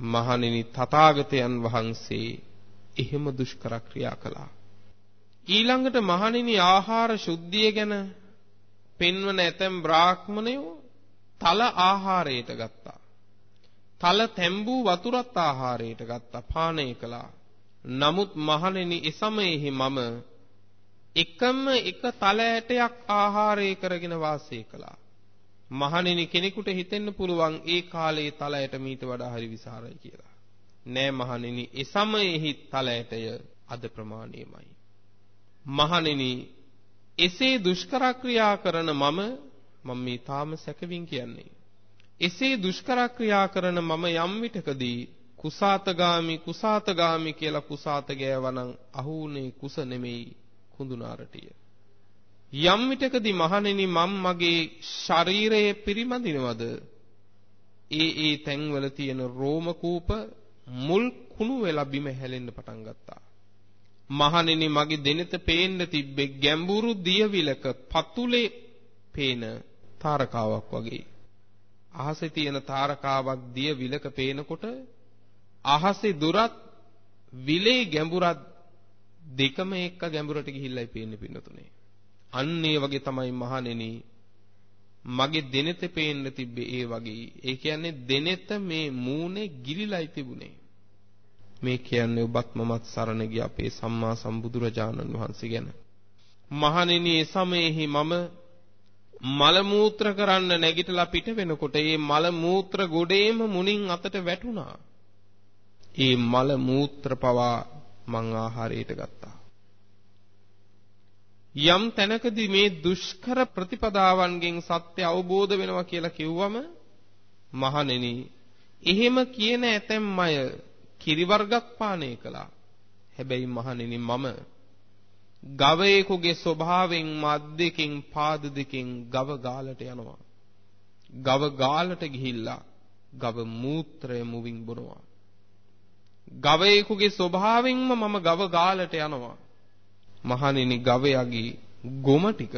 මහණෙනි තථාගතයන් වහන්සේ එහෙම දුෂ්කර ක්‍රියා කළා. ඊළඟට මහණෙනි ආහාර ශුද්ධිය ගැන පෙන්වන ඇතැම් බ්‍රාහ්මණයෝ තල ආහාරයට ගත්තා. තල තැඹූ වතුරත් ආහාරයට ගත්තා පානය කළා. නමුත් මහණෙනි එසමයෙහි මම එකම එක තල ඇටයක් ආහාරය කරගෙන වාසය කළා. මහණෙනි කෙනෙකුට හිතෙන්න පුළුවන් ඒ කාලේ තල ඇට මීට වඩා හරි විසරයි කියලා. නෑ මහණෙනි ඒ සමයෙහි තලයටය අද ප්‍රමාණයමයි. මහණෙනි එසේ දුෂ්කර ක්‍රියා කරන මම මම මේ තාම සැකවින් කියන්නේ. එසේ දුෂ්කර ක්‍රියා කරන මම යම් විටකදී කුසాతගාමි කුසాతගාමි කියලා කුසాత ගෑවනම් අහුනේ කුස නෙමෙයි කුඳුනාරටිය. යම් විටකදී මහණෙනි මම මගේ ශරීරයේ පිරිමදිනවද? ඒ ඒ තැන්වල තියෙන රෝම කූප මුල් කුණු වෙලා බිම හැලෙන්න පටන් ගත්තා. මහණෙනි මගේ දෙනෙත පේන්න තිබ්බේ ගැඹුරු දියවිලක පතුලේ පේන තාරකාවක් වගේ. අහසේ තියෙන තාරකාවක් දියවිලක පේනකොට අහසේ දුරත් විලේ ගැඹුරත් දෙකම එක්ක ගැඹුරට ගිහිල්ලායි පේන්නේ පින්නතුනේ. අන්න ඒ වගේ තමයි මහණෙනි මගේ දෙනෙත පේන්න තිබ්බේ ඒ වගේ. ඒ කියන්නේ දෙනෙත මේ මූණේ ගිලිලයි තිබුණේ. මේ කියන්නේ ඔබත් මමත් සරණ ගිය අපේ සම්මා සම්බුදුරජාණන් වහන්සේ ගැන. මහණෙනි ඒ සමයේහි මම මල මූත්‍ර කරන්න නැගිටලා පිට වෙනකොට ඒ මල මූත්‍ර ගොඩේම මුණින් අතට වැටුණා. ඒ මල මූත්‍ර පවා මං ආහාරයට ගත්තා. යම් තැනකදී මේ දුෂ්කර ප්‍රතිපදාවන්ගෙන් සත්‍ය අවබෝධ වෙනවා කියලා කිව්වම මහණෙනි එහෙම කියන ඇතැම් අය කිරි වර්ගක් පානය කළා. හැබැයි මහණෙනි මම ගවයෙකුගේ ස්වභාවයෙන් මත් දෙකෙන් පාද දෙකෙන් ගව ගාලට යනවා. ගව ගාලට ගිහිල්ලා ගව මූත්‍රය මුවින් බොනවා. ගවයෙකුගේ ස්වභාවයෙන්ම මම ගව ගාලට යනවා. මහණෙනි ගවයාගේ ගොම ටික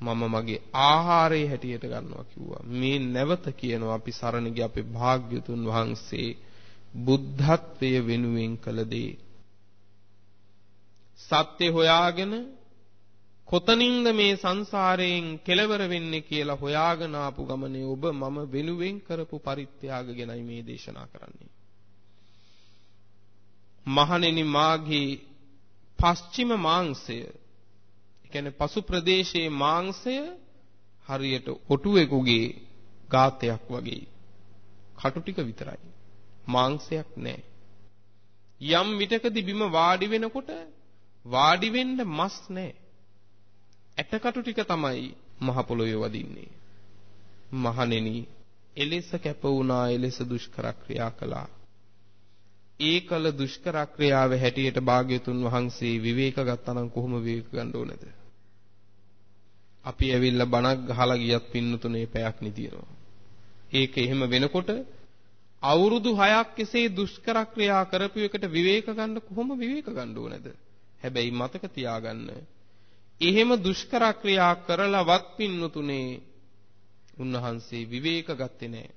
මම මගේ ආහාරයේ හැටියට ගන්නවා කිව්වා. මේ නැවත කියනවා අපි සරණ ගිය අපේ භාග්‍යතුන් වහන්සේ බුද්ධත්වයේ වෙනුවෙන් කළ දේ. සත්‍ය හොයාගෙන කොතනින්ද මේ සංසාරයෙන් කෙලවර වෙන්නේ කියලා හොයාගෙන ආපු ගමනේ ඔබ මම වෙනුවෙන් කරපු පරිත්‍යාග ගැනයි මේ දේශනා කරන්නේ. මහණෙනි මාගේ පස්චිම මාංශය. කියන්නේ පසු ප්‍රදේශයේ මාංශය හරියට ඔටුවෙකුගේ ගාතයක් වගේ. කටු ටික විතරයි. මාංශයක් නැහැ යම් විටකදී බිම වාඩි වෙනකොට වාඩි වෙන්න මස් නැහැ ඇටකටු ටික තමයි මහ පොළොවේ වදින්නේ. මහණෙනි එලෙස කැප වුණා එලෙස දුෂ්කර ක්‍රියා කළා. ඒ කල දුෂ්කර ක්‍රියාව හැටියට භාග්‍යතුන් වහන්සේ විවේක ගත්තා නම් කොහොම විවේක ගන්න ඕනද? අපි ඇවිල්ලා බණක් ගහලා ගියත් පින්නතුනේ පැයක් නිදිනවා. ඒක එහෙම වෙනකොට අවුරුදු 6ක් එසේ දුෂ්කර ක්‍රියා කරපු එකට විවේක ගන්න කොහොම විවේක ගන්න ඕනද? හැබැයි මතක තියාගන්න. එහෙම දුෂ්කර ක්‍රියා කරලවත් පින්නතුනේ උන්වහන්සේ විවේක ගත්තේ නැහැ.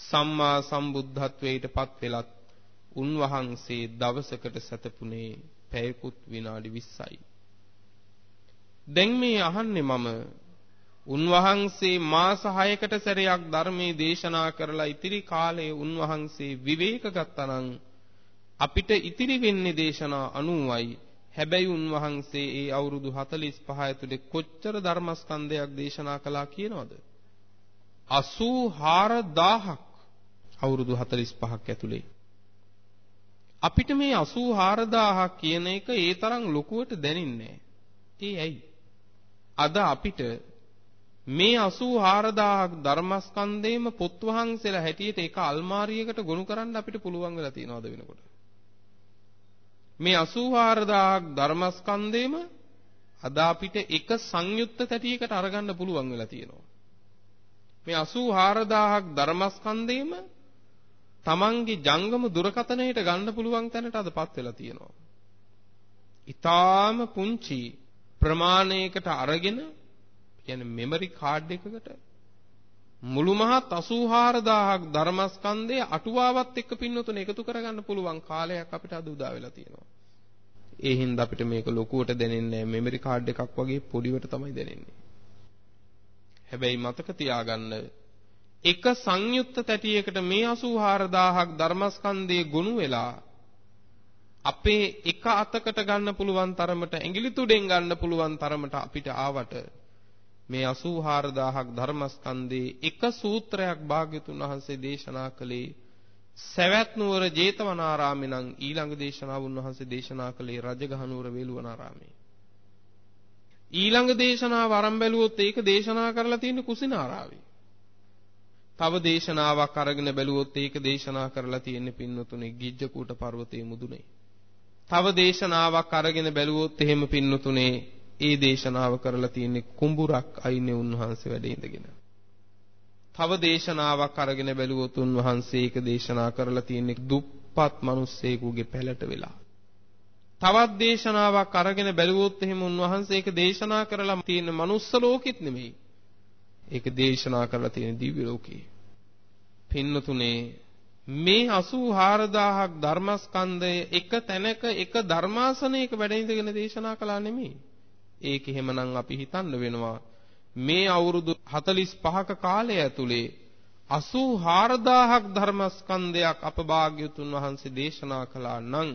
සම්මා සම්බුද්ධත්වයට පත් වෙලත් උන්වහන්සේ දවසකට සැතපුනේ පැයකුත් විනාඩි 20යි. දැන් මේ අහන්නේ මම උන්වහන්සේ මාස 6කට සැරයක් ධර්මයේ දේශනා කරලා ඉතිරි කාලයේ උන්වහන්සේ විවේක ගත්තනම් අපිට ඉතිරි වෙන්නේ දේශනා 90යි. හැබැයි උන්වහන්සේ ඒ අවුරුදු 45 ඇතුලේ කොච්චර ධර්මස්කන්ධයක් දේශනා කළා කියනවද? 84000ක් අවුරුදු 45ක් ඇතුලේ අපිට මේ 84000ක් කියන එක ඒ තරම් ලොකුවට දැනෙන්නේ ඒ ඇයි? අද අපිට මේ 84000ක් ධර්මස්කන්ධේම පොත් වහන්සේලා හැටියට එක අල්මාරියකට ගොනු කරන්න අපිට පුළුවන් වෙලා තියෙනවද වෙනකොට? මේ 84000ක් ධර්මස්කන්ධේම අද අපිට එක සංයුක්ත තැටියකට අරගන්න පුළුවන් වෙලා තියෙනවා. මේ 84000ක් ධර්මස්කන්ධේම තමන්ගේ ජංගම දුරකථනයට ගන්න පුළුවන් තැනට අදපත් වෙලා තියෙනවා. ඊටාම පුංචි ප්‍රමාණයකට අරගෙන කියන්නේ මෙමරි කාඩ් එකකට මුළු මහත් 84000ක් ධර්මස්කන්ධය අටුවාවත් එක්ක පින්නතුන එකතු කරගන්න පුළුවන් කාලයක් අපිට අද උදා වෙලා තියෙනවා. ඒ හින්දා අපිට මේක ලොකුවට දැනෙන්නේ නැහැ. මෙමරි කාඩ් එකක් වගේ පොඩිවට තමයි දැනෙන්නේ. හැබැයි මතක තියාගන්න එක සංයුක්ත තැටියකට මේ 84000ක් ධර්මස්කන්ධයේ ගොනු වෙලා අපේ එක අතකට ගන්න පුළුවන් තරමට ඇඟිලි තුඩෙන් ගන්න පුළුවන් තරමට අපිට ආවට මේ 84000ක් ධර්මස්කන්ධයේ එක සූත්‍රයක් භාග්‍යතුන් වහන්සේ දේශනා කළේ සවැත් නුවර ජේතවනාරාමේ නම් ඊළඟ දේශනාව උන්වහන්සේ දේශනා කළේ රජගහ නුවර වේළුවනාරාමේ. ඊළඟ දේශනාව ආරම්භ බැලුවොත් ඒක දේශනා කරලා තියෙන්නේ කුසිනාරාවේ. තව දේශනාවක් අරගෙන බැලුවොත් ඒක දේශනා කරලා තියෙන්නේ පින්නතුනේ ගිජ්ජකූට පර්වතයේ මුදුනේ. තව දේශනාවක් අරගෙන බැලුවොත් එහෙම පින්නතුනේ ඒ දේශනාව කරලා තියෙන්නේ කුඹුරක් අයිනේ උන්වහන්සේ වැඩ ඉඳගෙන. තව දේශනාවක් අරගෙන බැලුවොත් උන්වහන්සේ ඒක දේශනා කරලා තියෙන්නේ දුප්පත් මිනිස්සෙකුගේ පැලට වෙලා. තවත් දේශනාවක් අරගෙන බැලුවොත් එහෙම උන්වහන්සේ ඒක දේශනා කරලා තියෙන මනුස්ස ලෝකෙත් නෙමෙයි. ඒක දේශනා කරලා තියෙන දිව්‍ය ලෝකේ. පින්නතුනේ මේ 84000ක් ධර්මස්කන්ධය එක තැනක එක ධර්මාසනයක වැඩ ඉඳගෙන දේශනා කළා නෙමෙයි. ඒක එහෙමනම් අපි හිතන්න වෙනවා මේ අවුරුදු 45ක කාලය ඇතුලේ 84000ක් ධර්මස්කන්ධයක් අප භාග්‍යතුන් වහන්සේ දේශනා කළා නම්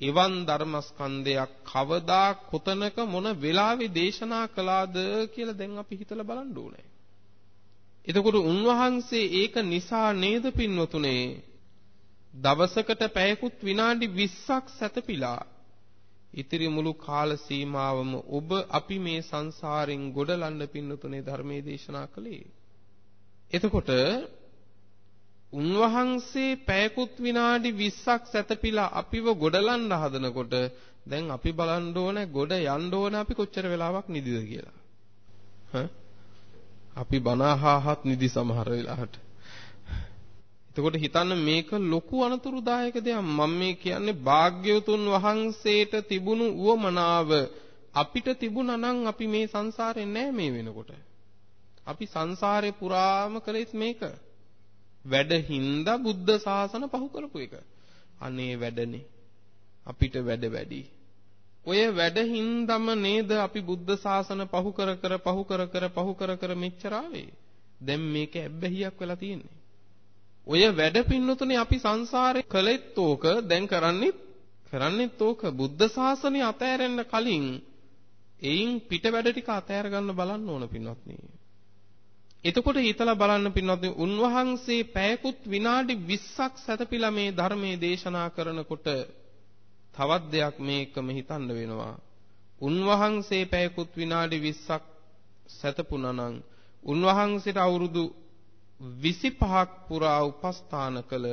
එවන් ධර්මස්කන්ධයක් කවදා කොතනක මොන වෙලාවෙ දේශනා කළාද කියලා දැන් අපි හිතලා බලන්න ඕනේ. එතකොට උන්වහන්සේ ඒක නිසා නේද පින්වතුනේ දවසකට පැයකුත් විනාඩි 20ක් සැතපීලා ඉතිරි මුළු කාල සීමාවම ඔබ අපි මේ සංසාරෙන් ගොඩලන්න පින්නතුනේ ධර්මයේ දේශනා කළේ. එතකොට උන්වහන්සේ පැයකුත් විනාඩි 20ක් සැතපීලා අපිව ගොඩලන්න හදනකොට දැන් අපි බලන්න ඕනේ ගොඩ යන්න ඕනේ අපි කොච්චර වෙලාවක් නිදිද කියලා. හ්ම් අපි බනහාහත් නිදි සමහර වෙලාවට. එතකොට හිතන්න මේක ලොකු අනතුරුදායක දෙයක්. මම මේ කියන්නේ භාග්‍යවතුන් වහන්සේට තිබුණු උවමනාව අපිට තිබුණා නම් අපි මේ සංසාරේ නෑ මේ වෙනකොට. අපි සංසාරේ පුරාම කළේත් මේක. වැඩහින්ද බුද්ධ ශාසන පහු කරපු එක. අනේ වැඩනේ. අපිට වැඩ වැඩි. ඔය වැඩහින්දම නේද අපි බුද්ධ ශාසන පහු කර කර පහු කර කර පහු කර කර මෙච්චර ආවේ. දැන් මේක ඇබ්බැහියක් වෙලා තියෙන්නේ. ඔය වැඩ පින්නතුනේ අපි සංසාරේ කළෙත් ඕක දැන් කරන්නේත් කරන්නේත් ඕක බුද්ධ ශාසනය අතෑරෙන්න කලින් එයින් පිට වැඩ ටික අතෑර ගන්න බලන්න ඕන පින්වත්නි. එතකොට හිතලා බලන්න පින්වත්නි උන්වහන්සේ පැයකුත් විනාඩි 20ක් සැතපීලා මේ ධර්මයේ දේශනා කරනකොට තවත් දෙයක් මේකම හිතන්න වෙනවා. උන්වහන්සේ පැයකුත් විනාඩි 20ක් සැතපුණා නම් උන්වහන්සේට අවුරුදු 25ක් පුරා උපස්ථාන කළ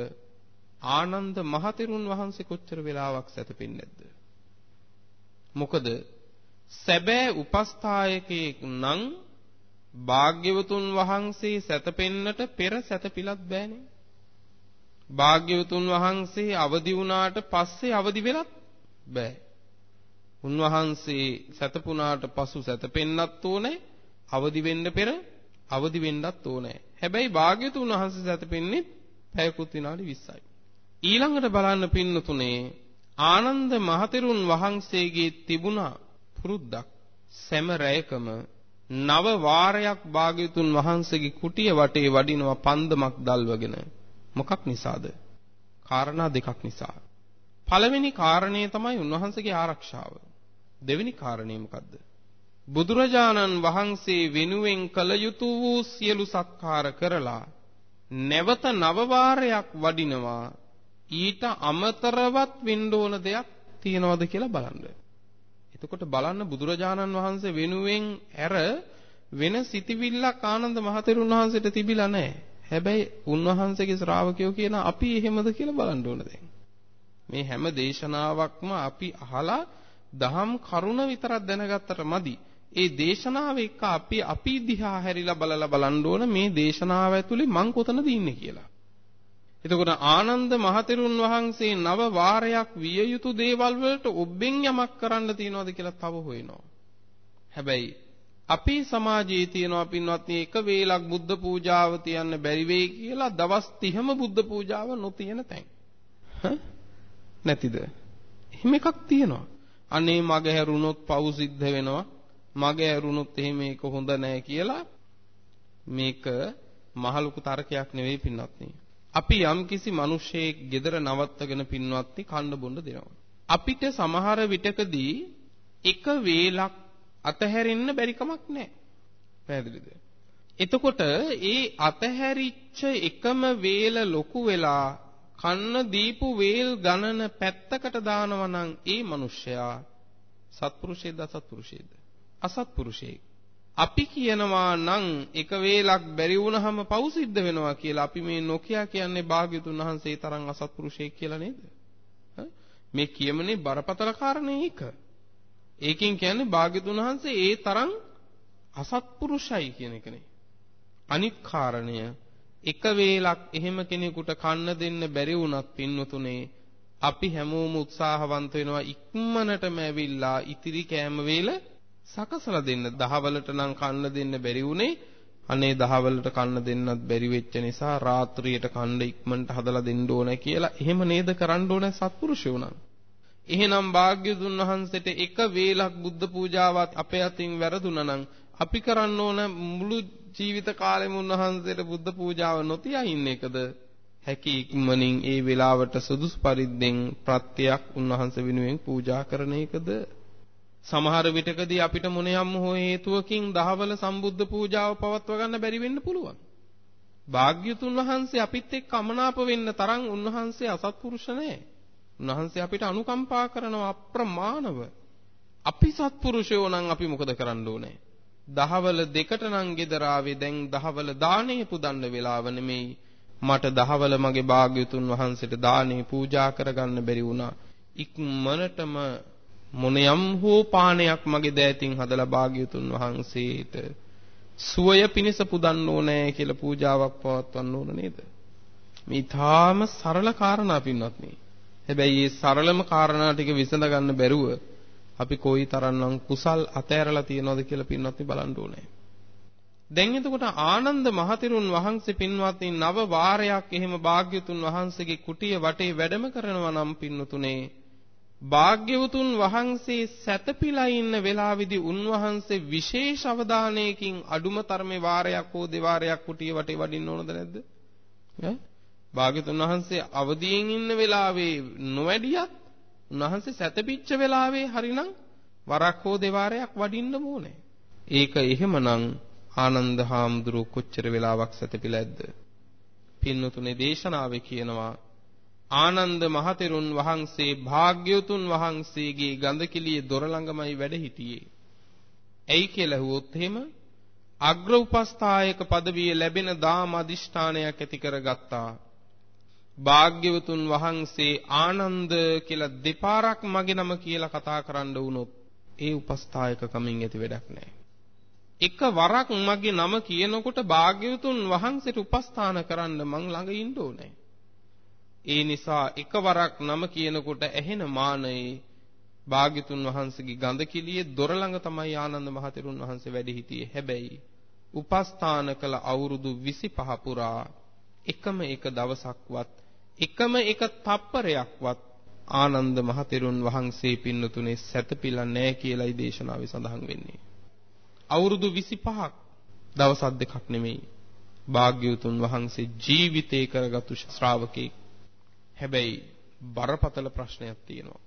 ආනන්ද මහතෙරුන් වහන්සේ කොච්චර වෙලාවක් සැතපෙන්නේ නැද්ද? මොකද සැබෑ උපස්ථායකයෙක් නම් භාග්‍යවතුන් වහන්සේ සැතපෙන්නට පෙර සැතපිලත් බෑනේ. භාග්‍යවතුන් වහන්සේ අවදි වුණාට පස්සේ අවදි වෙලත් බෑ. උන්වහන්සේ සැතපුණාට පසු සැතපෙන්නත් ඕනේ, අවදි වෙන්න පෙර අවදි වෙන්නත් ඕනේ. හැබැයි භාග්‍යවතුන් වහන්සේ සැතපෙන්නේ පැයකුත් විනාඩි 20යි. ඊළඟට බලන්න පින්නතුනේ ආනන්ද මහතෙරුන් වහන්සේගේ තිබුණා පුරුද්දක් සෑම රැයකම නව වාරයක් භාග්‍යතුන් වහන්සේගේ කුටිය වටේ වඩිනවා පන්දමක් දල්වගෙන මොකක් නිසාද? කාරණා දෙකක් නිසා. පළවෙනි කාරණේ තමයි උන්වහන්සේගේ ආරක්ෂාව. දෙවෙනි කාරණේ මොකද්ද? බුදුරජාණන් වහන්සේ වෙනුවෙන් කළ යුතු වූ සියලු සත්කාර කරලා නැවත නව වාරයක් වඩිනවා ඊට අමතරවත් වෙන්න ඕන දෙයක් තියනවද කියලා බලන්න. එතකොට බලන්න බුදුරජාණන් වහන්සේ වෙනුවෙන් ඇර වෙන සිටිවිල්ලක් ආනන්ද මහතෙරුන් වහන්සේට තිබිලා නැහැ. හැබැයි උන්වහන්සේගේ ශ්‍රාවකයෝ කියන අපි එහෙමද කියලා බලන්න ඕන දැන්. මේ හැම දේශනාවක්ම අපි අහලා දහම් කරුණ විතරක් දැනගත්තට මදි. ඒ දේශනාව එක්ක අපි අපි දිහා හැරිලා බලලා බලන්න ඕන මේ දේශනාව ඇතුලේ මං කොතනද ඉන්නේ කියලා. එතකොට ආනන්ද මහතෙරුන් වහන්සේ නව වාරයක් විය යුතු දේවල් වලට ඔබෙන් යමක් කරන්න තියනවාද කියලා තව හොයනවා. හැබැයි අපේ සමාජයේ තියෙනවා පින්වත්නි එක වේලක් බුද්ධ පූජාව තියන්න බැරි වෙයි කියලා දවස් 30ම බුද්ධ පූජාව නොතියන තැන්. නැතිද? එහෙම එකක් තියෙනවා. අනේ මග හැරුණොත් පව් සිද්ධ වෙනවා. මග හැරුණොත් එහෙම ඒක හොඳ නෑ කියලා මේක මහලුකු තර්කයක් නෙවෙයි පින්වත්නි. අපි යම්කිසි මිනිහෙක් gedara නවත්තගෙන පින්වත්නි කන්න බොන්න දෙනවා. අපිට සමහර විටකදී එක වේලක් අතහැරෙන්න බැරි කමක් නැහැ. පැහැදිලිද? එතකොට ඒ අතහැරිච්ච එකම වේල ලොකු වෙලා කන්න දීපු වේල් ගණන පැත්තකට දානවා නම් ඒ මිනිස්සයා සත්පුරුෂයේද අසත්පුරුෂයේද? අසත්පුරුෂයෙක්. අපි කියනවා නම් එක වේලක් බැරි වුණාම පව් සිද්ධ වෙනවා කියලා අපි මේ නොකිය කියන්නේ භාග්‍යතුන් වහන්සේ තරම් අසත්පුරුෂයෙක් කියලා නේද? මේ කියමනේ බරපතල කාරණේ ඒක. ඒකෙන් කියන්නේ භාග්‍යතුන් වහන්සේ ඒ තරම් අසත්පුරුෂයි කියන එකනේ. අනිත් කාරණය එක වේලක් එහෙම කෙනෙකුට කන්න දෙන්න බැරි වුණත් පින්නතුනේ අපි හැමෝම උත්සාහවන්ත වෙනවා ඉක්මනටම ඇවිල්ලා ඉතිරි කෑම වේල සකසලා දෙන්න. දහවලට නම් කන්න දෙන්න බැරි වුණේ අනේ දහවලට කන්න දෙන්නත් බැරි වෙච්ච නිසා රාත්‍රියට කන්න ඉක්මනට හදලා දෙන්න ඕන කියලා එහෙම නේද කරන්න ඕන සත්පුරුෂයෝ නම්. එහෙනම් භාග්‍යතුන් වහන්සේට එක වේලක් බුද්ධ පූජාවත් අපේ අතින් වැරදුනා නම් අපි කරන්න ඕන මුළු ජීවිත කාලෙම උන්වහන්සේට බුද්ධ පූජාව නොතියා ඉන්න එකද හැකි ඉක්මනින් ඒ වෙලාවට සුදුසු පරිද්දෙන් ප්‍රත්‍යක් උන්වහන්සේ වෙනුවෙන් පූජා කරන එකද සමහර විටකදී අපිට මොනියම් හෝ හේතුවකින් දහවල සම්බුද්ධ පූජාව පවත්වා ගන්න බැරි වෙන්න පුළුවන්. භාග්‍යතුන් වහන්සේ අපිත් එක්ක අමනාප වෙන්න තරම් උන්වහන්සේ අසත්පුරුෂ නැහැ. උන්වහන්සේ අපිට අනුකම්පා කරනවා අප්‍රමාණව. අපි සත්පුරුෂයෝ නම් අපි මොකද කරන්න ඕනේ? දහවල දෙකට නම් ගෙදර ආවේ දැන් දහවල දානේ පුදන්න වෙලාව නෙමෙයි. මට දහවල මගේ භාග්‍යතුන් වහන්සේට දානේ පූජා කරගන්න බැරි වුණා. ඉක්මනටම මොනියම් හෝ පානයක් මගේ දෑතින් හදලා භාග්‍යතුන් වහන්සේට සුවය පිණිස පුදන්න ඕනේ කියලා පූජාවක් පවත්වන්න ඕන නේද? මේ ඊටාම සරල කාරණා පින්වත්නි. හැබැයි මේ සරලම කාරණා ටික විසඳ ගන්න බැරුව අපි කොයි තරම්නම් කුසල් අතෑරලා තියනවද කියලා පින්වත්නි බලන්න ඕනේ. දැන් එතකොට ආනන්ද මහතෙරුන් වහන්සේ පින්වත්නි නව වාරයක් එහෙම භාග්‍යතුන් වහන්සේගේ කුටිය වටේ වැඩම කරනවා නම් පින්නතුනේ භාග්‍යවතුන් වහන්සේ සැතපීලා ඉන්න වෙලාවේදී උන්වහන්සේ විශේෂ අවධානයකින් අඩුම තරමේ වාරයක් හෝ දෙවාරයක් කුටිය වටේ වඩින්න ඕනද නැද්ද? ඈ භාග්‍යතුන් වහන්සේ අවදියෙන් ඉන්න වෙලාවේ නොවැඩියත් උන්වහන්සේ සැතපිච්ච වෙලාවේ හරිනම් වරක් හෝ දෙවාරයක් වඩින්න ඕනේ. ඒක එහෙමනම් ආනන්ද හාමුදුරුව කොච්චර වෙලාවක් සැතපීලාද? පින්නතුනේ දේශනාවේ කියනවා ආනන්ද මහතෙරුන් වහන්සේ භාග්‍යවතුන් වහන්සේගේ ගඳකිලියේ දොර ළඟමයි වැඩ සිටියේ. ඇයි කියලා හුවොත් එහෙම අග්‍ර උපස්ථායක পদවිය ලැබෙන දාම අදිෂ්ඨානයක් ඇති කරගත්තා. භාග්‍යවතුන් වහන්සේ ආනන්ද කියලා දෙපාරක් මගේ නම කියලා කතා කරන්න වුණොත් ඒ උපස්ථායක කමින් ඇති වැඩක් නැහැ. එක වරක් මගේ නම කියනකොට භාග්‍යවතුන් වහන්සේට උපස්ථාන කරන්න මං ළඟ ඉන්න ඕනේ. ඒ නිසා එකවරක් නම කියනකොට ඇහෙන මානයේ භාග්‍යතුන් වහන්සේගේ ගඳ කිලියේ දොර ළඟ තමයි ආනන්ද මහතෙරුන් වහන්සේ වැඩ සිටියේ. හැබැයි උපස්ථාන කළ අවුරුදු 25 පුරා එකම එක දවසක්වත් එකම එක තප්පරයක්වත් ආනන්ද මහතෙරුන් වහන්සේ පින්නතුනේ සැතපීලා නැහැ කියලායි දේශනාවේ සඳහන් වෙන්නේ. අවුරුදු 25ක් දවස් දෙකක් නෙමෙයි. භාග්‍යවතුන් වහන්සේ ජීවිතේ කරගත්තු ශ්‍රාවකෙක් හැබැයි බරපතල ප්‍රශ්නයක් තියෙනවා.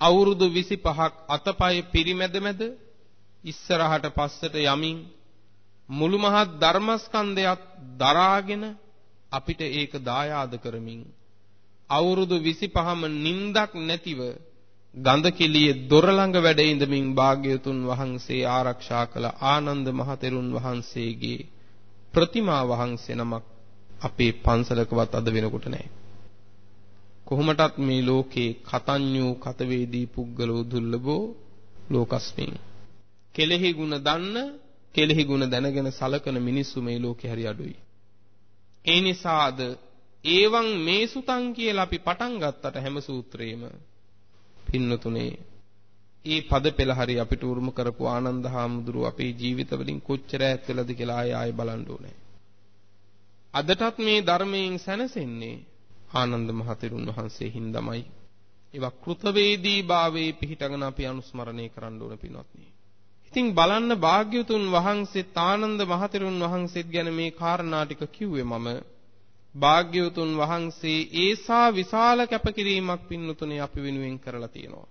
අවුරුදු 25ක් අතපය පිරිමැද මැද ඉස්සරහට පස්සට යමින් මුළු මහත් ධර්මස්කන්ධයත් දරාගෙන අපිට ඒක දායාද කරමින් අවුරුදු 25ම නින්දක් නැතිව ගඳ කිලියේ දොර ළඟ වැඩ ඉඳමින් භාග්‍යතුන් වහන්සේ ආරක්ෂා කළ ආනන්ද මහතෙරුන් වහන්සේගේ ප්‍රතිමා වහන්සේ නමක් අපේ පන්සලකවත් අද වෙනකොට නැහැ. කොහොමටත් මේ ලෝකේ කතඤ්ඤෝ කතවේදී පුද්ගලෝ දුර්ලභෝ ලෝකස්මින් කෙලෙහි ගුණ දන්න කෙලෙහි ගුණ දැනගෙන සලකන මිනිස්සු මේ ලෝකේ හරි අඩුයි. ඒ නිසාද ඒවං මේ සුතං කියලා අපි පටන් ගත්තට හැම සූත්‍රේම පින්නතුනේ ඒ පද පෙළ හරි අපිට උරුම කරපු ආනන්ද හාමුදුරුව අපේ ජීවිතවලින් කොච්චර ඈත් වෙලද කියලා ආයෙ ආයෙ බලන්න ඕනේ. අදටත් මේ ධර්මයෙන් සැනසෙන්නේ ආනන්ද මහතෙරුන් වහන්සේ හින්දමයි. ඒවා කෘතවේදී භාවයේ පිහිටගෙන අපි අනුස්මරණය කරන්න ඕන පින්වත්නි. ඉතින් බලන්න භාග්‍යතුන් වහන්සේ ආනන්ද මහතෙරුන් වහන්සේත් ගැන මේ කාරණා ටික කිව්වේ මම භාග්‍යවතුන් වහන්සේ ඒසා විශාල කැපකිරීමක් පින්නතුනේ අපි වෙනුවෙන් කරලා තියෙනවා.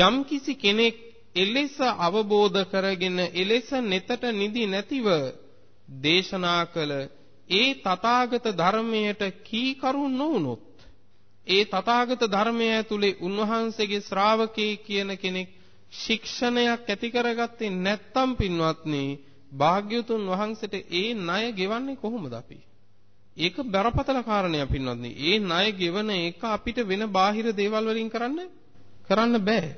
යම් කිසි කෙනෙක් එලෙස අවබෝධ කරගෙන එලෙස neතට නිදි නැතිව දේශනා කළ ඒ තථාගත ධර්මයට කීකරු නොවුනොත් ඒ තථාගත ධර්මය ඇතුලේ උන්වහන්සේගේ ශ්‍රාවකේ කියන කෙනෙක් ශික්ෂණයක් ඇති කරගත්තේ නැත්තම් පින්වත්නි භාග්‍යතුන් වහන්සේට ඒ ණය ගෙවන්නේ කොහොමද අපි? ඒක බරපතල කාරණයක් පින්වත්නි. ඒ ණය ගෙවන එක අපිට වෙන බාහිර දේවල් වලින් කරන්න කරන්න බෑ.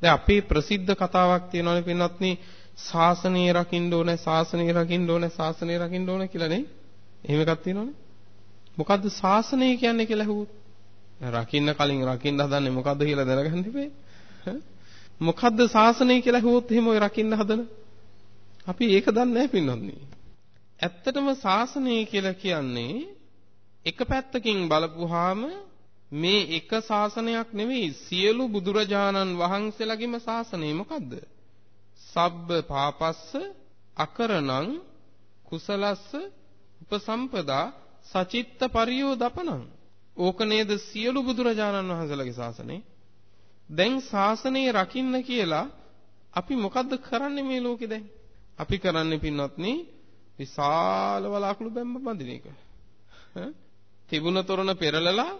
දැන් අපේ ප්‍රසිද්ධ කතාවක් තියෙනවානේ පින්වත්නි ශාසනය රකින්න ඕනේ ශාසනය රකින්න ඕනේ ශාසනය රකින්න ඕනේ කියලා නේ. එහෙම එකක් තියෙනවනේ. මොකද්ද ශාසනය කියන්නේ කියලා අහුවොත්. රකින්න කලින් රකින්න හදන්නේ මොකද්ද කියලා දැනගන්න ඉබේ. මොකද්ද ශාසනය කියලා අහුවොත් එහෙම ඔය රකින්න හදන. අපි ඒක දන්නේ නැහැ පින්නොත්නි. ඇත්තටම ශාසනය කියලා කියන්නේ එක පැත්තකින් බලපුවාම මේ එක ශාසනයක් නෙවෙයි සියලු බුදුරජාණන් වහන්සේලාගේම ශාසනය මොකද්ද? සබ්බ පාපස්ස අකරණං කුසලස්ස උපසම්පදා සචිත්ත පරියෝදපනං. ඕක නේද සියලු බුදුරජාණන් වහන්සේලාගේ ශාසනේ? දැන් ශාසනය රකින්න කියලා අපි මොකද්ද කරන්නේ මේ ලෝකේ දැන්? අපි කරන්නේ පින්වත්නි විශාල වලාකුළු බැම්ම බඳින එක. තිබුණ තොරණ පෙරලලා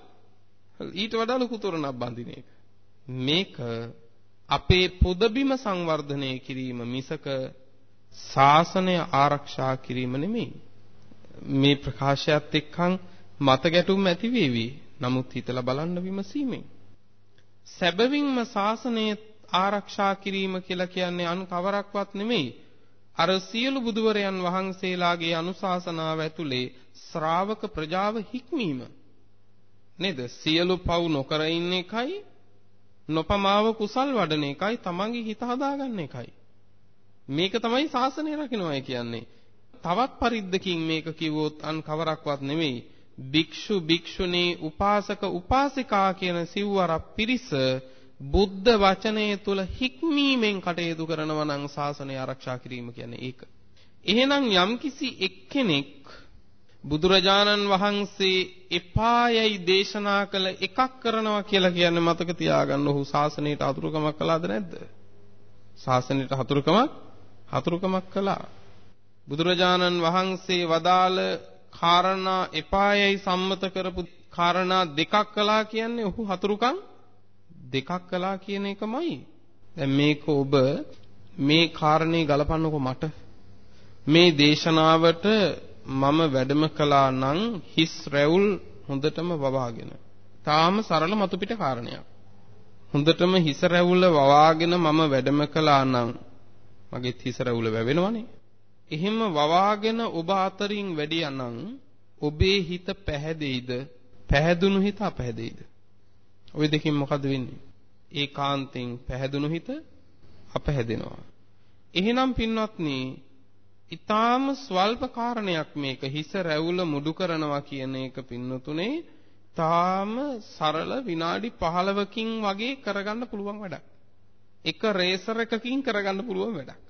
ඊට වඩා ලොකු තොරණක් බඳින එක. මේක අපේ පොදබිම සංවර්ධනය කිරීම මිසක ශාසනය ආරක්ෂා කිරීම නෙමෙයි. මේ ප්‍රකාශයත් එක්කන් මත ගැටුම් ඇති වේවි. නමුත් හිතලා බලන්න විමසීමෙන්. සැබවින්ම ශාසනය ආරක්ෂා කිරීම කියලා කියන්නේ අන් කවරක්වත් නෙමෙයි. අර සියලු බුදුවරයන් වහන්සේලාගේ අනුශාසනාව ඇතුලේ ශ්‍රාවක ප්‍රජාව හික්මීම. නේද? සියලු පව් නොකර ඉන්න එකයි නොපමාව කුසල් වඩන එකයි තමන්ගේ හිත හදාගන්න එකයි. මේක තමයි ශාසනය රකින්නයි කියන්නේ. තවත් පරිද්දකින් මේක කිව්වොත් අන් කවරක්වත් නෙමෙයි. භික්ෂු භික්ෂුණී උපාසක උපාසිකා කියන සිව්වර පිරිස බුද්ධ වචනය තුල හික්මීමෙන් කටයුතු කරනවා නම් ශාසනය ආරක්ෂා කිරීම කියන්නේ ඒක. එහෙනම් යම්කිසි එක්කෙනෙක් බුදුරජාණන් වහන්සේ එපායයි දේශනා කළ එකක් කරනවා කියලා කියන්නේ මතක තියාගන්න ඔහු ශාසනයට අතුරුකමක් කළාද නැද්ද? ශාසනයට හතුරුකමක් හතුරුකමක් කළා. බුදුරජාණන් වහන්සේ වදාළ කාරණා එපායයි සම්මත කරපු කාරණා දෙකක් කළා කියන්නේ ඔහු හතුරුකම් දෙකක් කළා කියන එකමයි. දැන් මේක ඔබ මේ කාරණේ ගලපන්නකො මට මේ දේශනාවට මම වැඩම කළා නම් හිස් රැවුල් හොඳටම වවාගෙන. තාම සරල මතු පිට කාරණයක්. හොඳටම හිස රැවුල වවාගෙන මම වැඩම කළා නම් මගේත් හිස රැවුල වැවෙනවනේ. එහෙම වවාගෙන ඔබ අතරින් වැඩියනම් ඔබේ හිත පැහැදෙයිද? පැහැදුණු හිත අපැහැදෙයිද? ওই දෙකෙන් මොකද වෙන්නේ? ඒකාන්තයෙන් පැහැදුණු හිත අපැහැදෙනවා. එහෙනම් පින්වත්නි ඊටාම ස්වල්ප කාරණයක් මේක හිස රැවුල මුඩු කරනවා කියන එක පින්නතුනේ තාම සරල විනාඩි 15කින් වගේ කරගන්න පුළුවන් වැඩක්. එක රේසර් එකකින් කරගන්න පුළුවන් වැඩක්.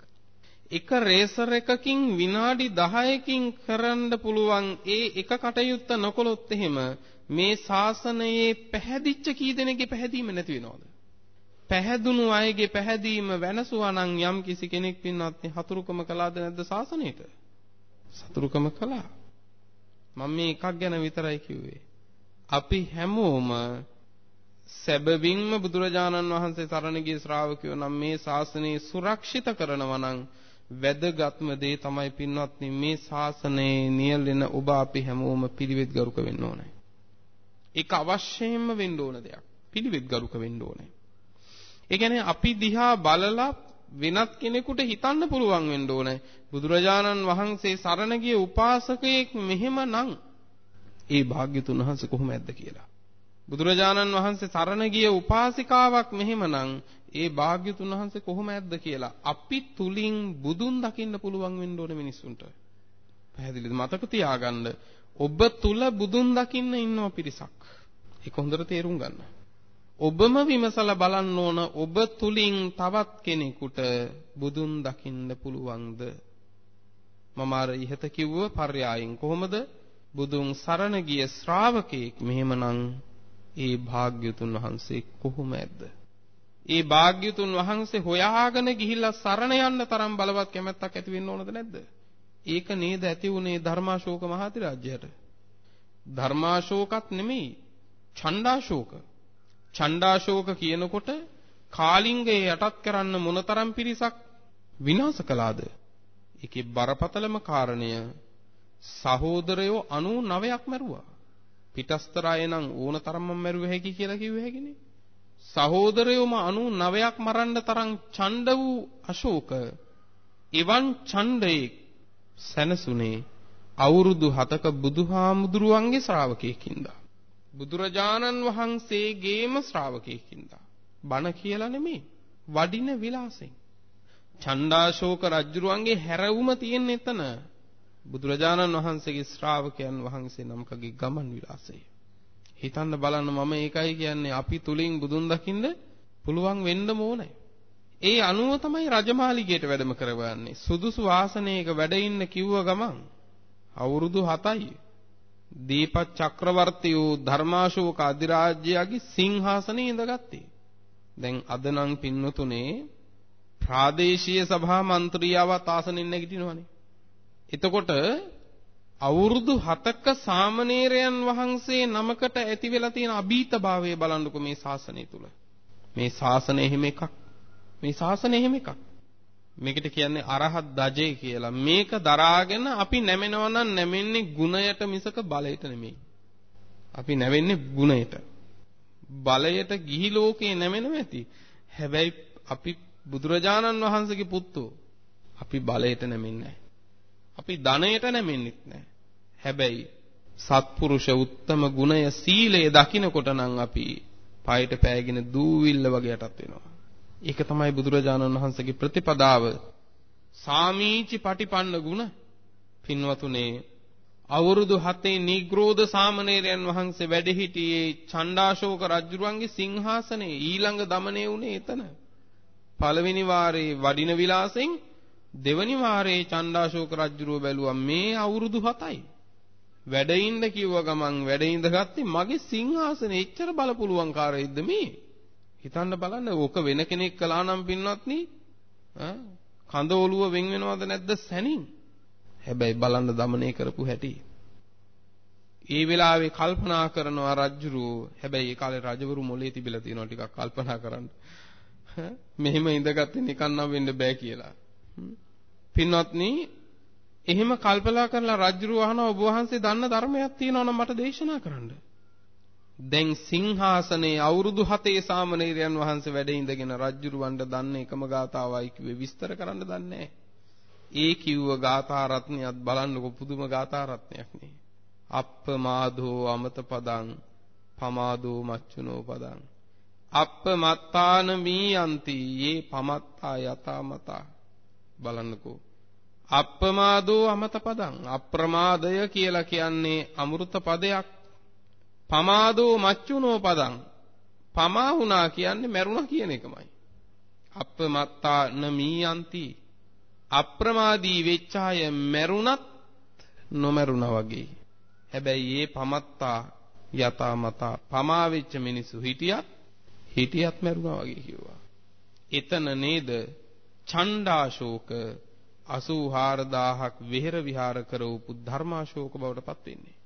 එක රේසර් එකකින් විනාඩි 10කින් කරන්න පුළුවන් ඒ එක කටයුත්ත නොකළොත් එහෙම මේ ශාසනයේ පැහැදිච්ච කී දෙනෙක්ගේ පැහැදීම නැති වෙනවද? පැහැදුණු අයගේ පැහැදීම වෙනසුවා නම් යම් කිසි කෙනෙක් පින්වත් හතුරුකම කළාද නැද්ද ශාසනයට? සතුරුකම කළා. මම මේ එකක් ගැන විතරයි කිව්වේ. අපි හැමෝම සැබවින්ම බුදුරජාණන් වහන්සේ සරණ ගිය ශ්‍රාවකයෝ නම් මේ ශාසනය සුරක්ෂිත කරනවා නම් වැදගත්ම දේ තමයි පින්වත්නි මේ ශාසනයේ නියැලෙන ඔබ අපි හැමෝම පිළිවෙත් ගරුක වෙන්න ඕනේ. ඒක අවශ්‍යයෙන්ම වෙන්න ඕන දෙයක්. පිළිවෙත් ගරුක වෙන්න ඕනේ. ඒ කියන්නේ අපි දිහා බලලා වෙනත් කෙනෙකුට හිතන්න පුළුවන් වෙන්න ඕනේ. බුදුරජාණන් වහන්සේ සරණ ගිය උපාසකයෙක් මෙහෙමනම් ඒ භාග්‍යතුන් වහන්සේ කොහොම ඇද්ද කියලා. බුදුරජාණන් වහන්සේ සරණ ගිය උපාසිකාවක් මෙහෙමනම් ඒ භාග්‍යතුන් වහන්සේ කොහොම ඇද්ද කියලා අපි තුලින් බුදුන් දකින්න පුළුවන් වෙන්න ඕනේ මිනිස්සුන්ට. පැහැදිලිද? මතක තියාගන්න. ඔබ තුල බුදුන් දකින්න ඉන්නව පිරිසක්. ඒක හොඳට තේරුම් ගන්න. ඔබම විමසලා බලන්න ඕන ඔබ තුලින් තවත් කෙනෙකුට බුදුන් දකින්න පුළුවන්ද මම අර ඉහත කිව්ව පර්යායෙන් කොහොමද බුදුන් සරණ ගිය ශ්‍රාවකෙක් මෙහෙමනම් ඒ භාග්‍යතුන් වහන්සේ කොහොම ඇද්ද ඒ භාග්‍යතුන් වහන්සේ හොයාගෙන ගිහිල්ලා සරණ යන්න තරම් බලවත් කැමැත්තක් ඇති වෙන්න ඕනද නැද්ද ඒක නේද ඇති උනේ ධර්මාශෝක මහතිරාජ්‍යයට ධර්මාශෝකත් නෙමෙයි ඡණ්ඩාශෝක ඡණ්ඩාශෝක කියනකොට කාලිංගය යටත් කරන්න මොනතරම් පිරිසක් විනාශ කළාද? ඒකේ බරපතලම කාරණය සහෝදරයෝ 99ක් මැරුවා. පිටස්තර අය නම් ඕන තරම්ම මැරුව හැකි කියලා කිව්ව හැකිනේ. සහෝදරයෝම 99ක් මරන්න තරම් ඡණ්ඩ වූ අශෝක එවන් ඡණ්ඩයේ සැනසුනේ අවුරුදු 7ක බුදුහාමුදුරුවන්ගේ ශ්‍රාවකයෙකින්දා. බුදුරජාණන් වහන්සේගේම ශ්‍රාවකයෙකින්ද බණ කියලා නෙමෙයි වඩින විලාසෙන් චණ්ඩාශෝක රජුරුවන්ගේ හැරවුම තියෙන්නේ එතන බුදුරජාණන් වහන්සේගේ ශ්‍රාවකයන් වහන්සේ නමකගේ ගමන් විලාසය. හිතන්න බලන්න මම ඒකයි කියන්නේ අපි තුලින් බුදුන් දකින්න පුළුවන් වෙන්න ඕනේ. ඒ අනුව තමයි රජමාලිගයට වැඩම කරවන්නේ. සුදුසු ආසනයක වැඩ ඉන්න කිව්ව ගමන් අවුරුදු 7යි. දීපත් චක්‍රවර්ති වූ ධර්මාශෝක අධිරාජ්‍යයාගේ සිංහාසනයේ ඉඳගත්තේ. දැන් අද නම් පින්නතුනේ ප්‍රාදේශීය සභා මන්ත්‍රියවත් ආසනෙන් නැගිටිනවනේ. එතකොට අවුරුදු 7ක සාමණේරයන් වහන්සේ නමකට ඇති වෙලා තියෙන අභීතභාවය බලන්නකො මේ ශාසනය තුල. මේ ශාසනය එහෙම එකක්. මේ ශාසනය එහෙම එකක්. මේකට කියන්නේ අරහත් දජේ කියලා. මේක දරාගෙන අපි නැමෙනවා නම් නැමෙන්නේ ගුණයට මිසක බලයට නෙමෙයි. අපි නැවෙන්නේ ගුණයට. බලයට ගිහි ලෝකේ නැමෙනවා ඇති. හැබැයි අපි බුදුරජාණන් වහන්සේගේ පුත්තෝ. අපි බලයට නැමෙන්නේ අපි ධනයට නැමෙන්නෙත් නැහැ. හැබැයි සත්පුරුෂ උත්තම ගුණය සීලය දකිනකොට නම් අපි පායට පෑගෙන දූවිල්ල වගේ යටත් වෙනවා. ඒක තමයි බුදුරජාණන් වහන්සේගේ ප්‍රතිපදාව. සාමීචි පටිපන්න ගුණ පින්වතුනේ අවුරුදු 7 නිග්‍රෝධ සාමණේරයන් වහන්සේ වැඩ සිටියේ චණ්ඩාශෝක රජුරුවන්ගේ සිංහාසනයේ ඊළඟ දමණය වුණේ එතන. පළවෙනි වාරේ වඩින විලාසෙන් දෙවනි වාරේ චණ්ඩාශෝක රජුරෝ බැලුවා මේ අවුරුදු 7යි. වැඩ ඉන්න කිව්ව ගමන් වැඩ ඉඳගත්තේ මගේ සිංහාසනේ එච්චර බලපුලුවන් කාරයිද්ද මේ. හිතන්න බලන්න ඕක වෙන කෙනෙක් කළා නම් පින්වත් නී කඳ ඔලුව වෙන් වෙනවද නැද්ද සැනින්. හැබැයි බලන්න দমনය කරපු හැටි. ඒ වෙලාවේ කල්පනා කරනවා රජුරෝ හැබැයි ඒ කාලේ රජවරු මොලේ තිබිලා තියෙනවා ටිකක් කල්පනා කරන්න. මෙහෙම ඉඳගත්තේ නිකන් නම් වෙන්න බෑ කියලා. පින්වත්නි එහෙම කල්පනා කරලා රජුරෝ අහනවා ඔබ වහන්සේ දන්න ධර්මයක් තියෙනවා නම් මට දේශනා කරන්න. දැන් සිංහාසනේ අවුරුදු 7 සාමණේරයන් වහන්සේ වැඩ ඉඳගෙන රජුරවන්ට දන්න එකම ගාතාවයි කිව්වේ විස්තර කරන්න දන්නේ නැහැ. ඒ කිව්ව ගාථා රත්නියත් බලන්නකො පුදුම ගාථා රත්නයක් නේ. අප්පමාදෝ අමත පදං පමාදෝ මච්චුනෝ පදං අප්පමත්තාන මීයන්ති යේ පමත්තා යතාමතා බලන්නකෝ. අප්පමාදෝ අමත පදං අප්‍රමාදය කියලා කියන්නේ අමෘත පදයක්. පමාදෝ මච්චුනෝ පදං. පමා වුණා කියන්නේ මැරුණා කියන එකමයි. අප්පමත්තා නමීයන්ති. අප්‍රමාදී වෙච්ච අය මැරුණත් නොමැරුණා වගේ. හැබැයි ඒ පමත්තා යතා මතා පමා වෙච්ච මිනිස්සු හිටියත් හිටියත් මැරුණා වගේ කිව්වා. එතන නේද ඡණ්ඩාශෝක 84000ක් විහෙර විහාර කරවපු ධර්මාශෝක බවට පත් වෙන්නේ.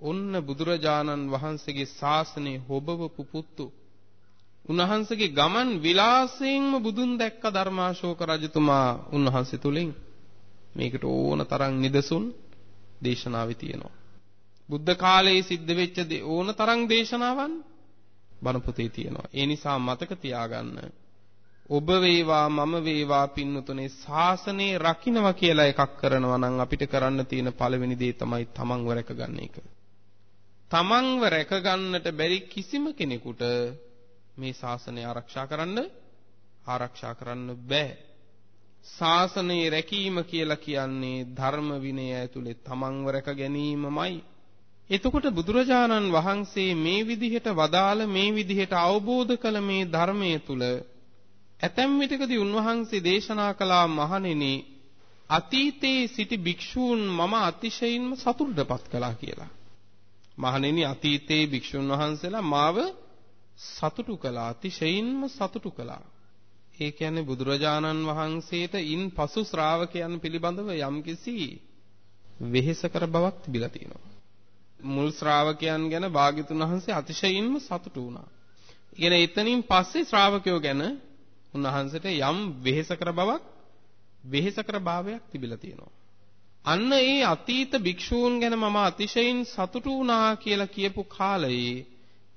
ඔන්න බුදුරජාණන් වහන්සේගේ ශාසනය හොබවපු පුතු උන්වහන්සේගේ ගමන් විලාසයෙන්ම බුදුන් දැක්ක ධර්මාශෝක රජතුමා උන්වහන්සේ තුලින් මේකට ඕන තරම් නිදසුන් දේශනාවේ තියෙනවා. බුද්ධ කාලයේ සිද්ධ වෙච්ච ඕන තරම් දේශනාවන් බණ පොතේ තියෙනවා. ඒ නිසා මතක තියාගන්න. ඔබ වේවා මම වේවා පින්නතුනේ ශාසනය රකින්නවා කියලා එකක් කරනවා නම් අපිට කරන්න තියෙන පළවෙනි දේ තමයි තමන්ව රැකගන්න එක. තමන්ව රැකගන්නට බැරි කිසිම කෙනෙකුට මේ ශාසනය ආරක්ෂා කරන්න ආරක්ෂා කරන්න බෑ. ශාසනය රැකීම කියලා කියන්නේ ධර්ම විනය ඇතුලේ තමන්ව රැක ගැනීමමයි. එතකොට බුදුරජාණන් වහන්සේ මේ විදිහට වදාළ මේ විදිහට අවබෝධ කළ මේ ධර්මයේ තුල ඇතැම් විටකදී උන්වහන්සේ දේශනා කළා මහණෙනි අතීතයේ සිටි භික්ෂූන් මම අතිශයින්ම සතුටටපත් කළා කියලා. මහණෙනි අතීතයේ භික්ෂුන් වහන්සේලා මාව සතුටු කළා අතිශයින්ම සතුටු කළා. ඒ කියන්නේ බුදුරජාණන් වහන්සේට ඉන් පසු ශ්‍රාවකයන් පිළිබඳව යම්කිසි වෙහෙසකර බවක් තිබිලා තියෙනවා. මුල් ශ්‍රාවකයන් ගැන භාග්‍යතුන් වහන්සේ අතිශයින්ම සතුටු වුණා. ඉගෙන එතනින් පස්සේ ශ්‍රාවකයෝ ගැන උන්වහන්සේට යම් වෙහෙසකර බවක් වෙහෙසකර භාවයක් තිබිලා තියෙනවා. අන්න ඒ අතීත භික්ෂූන් ගැන මම අතිශයින් සතුටු වුණා කියලා කියපු කාලයේ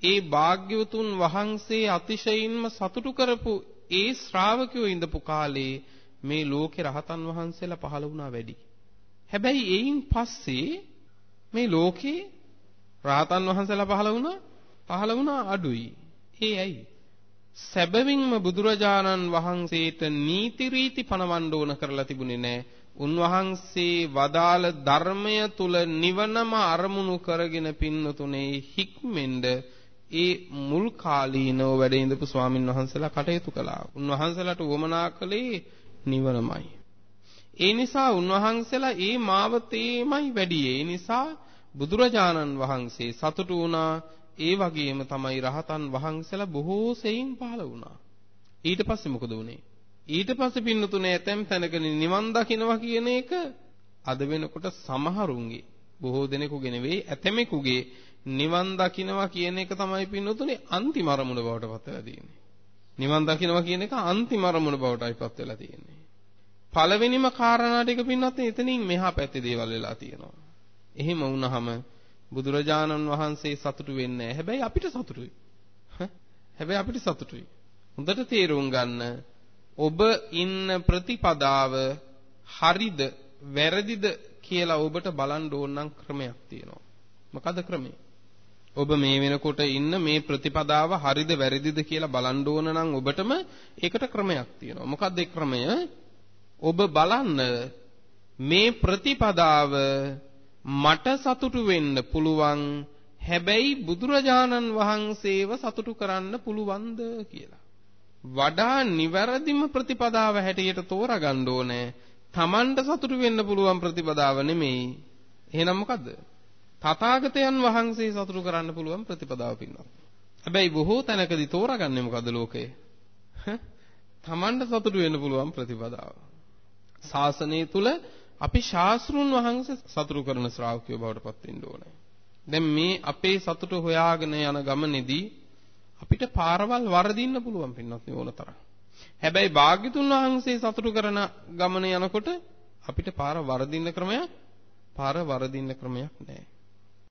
ඒ භාග්‍යවතුන් වහන්සේ අතිශයින්ම සතුටු කරපු ඒ ශ්‍රාවකයෝ ඉඳපු කාලේ මේ ලෝකේ රහතන් වහන්සේලා පහළ වුණා වැඩි. හැබැයි එයින් පස්සේ මේ ලෝකේ රහතන් වහන්සේලා පහළ වුණා පහළ වුණා අඩුයි. ඒ ඇයි? සැබවින්ම බුදුරජාණන් වහන්සේට නීති රීති පනවන්න ඕන කරලා තිබුණේ නැහැ. උන්වහන්සේ වදාළ ධර්මය තුල නිවනම අරමුණු කරගෙන පින්නතුනේ හික්මෙන්ද ඒ මුල් කාලීනව වැඩ ඉඳපු ස්වාමින් වහන්සේලා කටයුතු කළා. උන්වහන්සේලාට වමනා කළේ නිවනමයි. ඒ නිසා උන්වහන්සේලා ඒ මාවතේමයි වැඩි. ඒ නිසා බුදුරජාණන් වහන්සේ සතුටු වුණා. ඒ වගේම තමයි රහතන් වහන්සේලා බොහෝ සෙයින් පහළ වුණා. ඊට පස්සේ මොකද වුනේ? ඊට පස්සේ පින්නතුනේ ඇතැම් තැනක නිවන් දකින්නවා කියන එක අද වෙනකොට සමහරුන්ගේ බොහෝ දෙනෙකුගේ නෙවෙයි ඇතැමෙකුගේ නිවන් දකින්නවා කියන එක තමයි පින්නතුනේ අන්තිම අරමුණ බවට පත් වෙලා තියෙන්නේ. නිවන් දකින්නවා කියන එක අන්තිම අරමුණ බවටයි පත් වෙලා තියෙන්නේ. පළවෙනිම කාරණා ටික පින්නත් එතනින් මෙහා පැත්තේ දේවල් වෙලා තියෙනවා. එහෙම වුණාම බුදුරජාණන් වහන්සේ සතුටු වෙන්නේ නැහැ. හැබැයි අපිට සතුටුයි. හැබැයි අපිට සතුටුයි. හොඳට තේරුම් ගන්න ඔබ ඉන්න ප්‍රතිපදාව හරිද වැරදිද කියලා ඔබට බලන්න ඕන නම් ක්‍රමයක් තියෙනවා. මොකද ක්‍රමය? ඔබ මේ වෙනකොට ඉන්න මේ ප්‍රතිපදාව හරිද වැරදිද කියලා බලන්න ඕන නම් ඔබටම ඒකට ක්‍රමයක් තියෙනවා. මොකක්ද ඒ ක්‍රමය? ඔබ බලන්න මේ ප්‍රතිපදාව මට සතුටු වෙන්න පුළුවන් හැබැයි බුදුරජාණන් වහන්සේව සතුටු කරන්න පුළුවන්ද කියලා. වඩා නිවැරදිම ප්‍රතිපදාව හැටියට තෝරගන්න ඕනේ. Tamanට සතුටු වෙන්න පුළුවන් ප්‍රතිපදාව නෙමෙයි. එහෙනම් මොකද්ද? තථාගතයන් වහන්සේ සතුටු කරන්න පුළුවන් ප්‍රතිපදාව පින්වත්. හැබැයි බොහෝ තැනකදී තෝරාගන්නේ මොකද්ද ලෝකේ? තමන්ට සතුටු වෙන්න පුළුවන් ප්‍රතිපදාව. ශාසනය තුල අපි ශාස්ත්‍රුන් වහන්සේ සතුටු කරන ශ්‍රාවකයෝ බවට පත් වෙන්න ඕනේ. දැන් මේ අපේ සතුට හොයාගෙන යන ගමනේදී අපිට පාරවල් වරදින්න පුළුවන් පින්වත් ඕන තරම්. හැබැයි භාග්‍යතුන් වහන්සේ සතුටු කරන ගමන යනකොට අපිට පාර වරදින්න ක්‍රමයක් පාර වරදින්න ක්‍රමයක් නැහැ.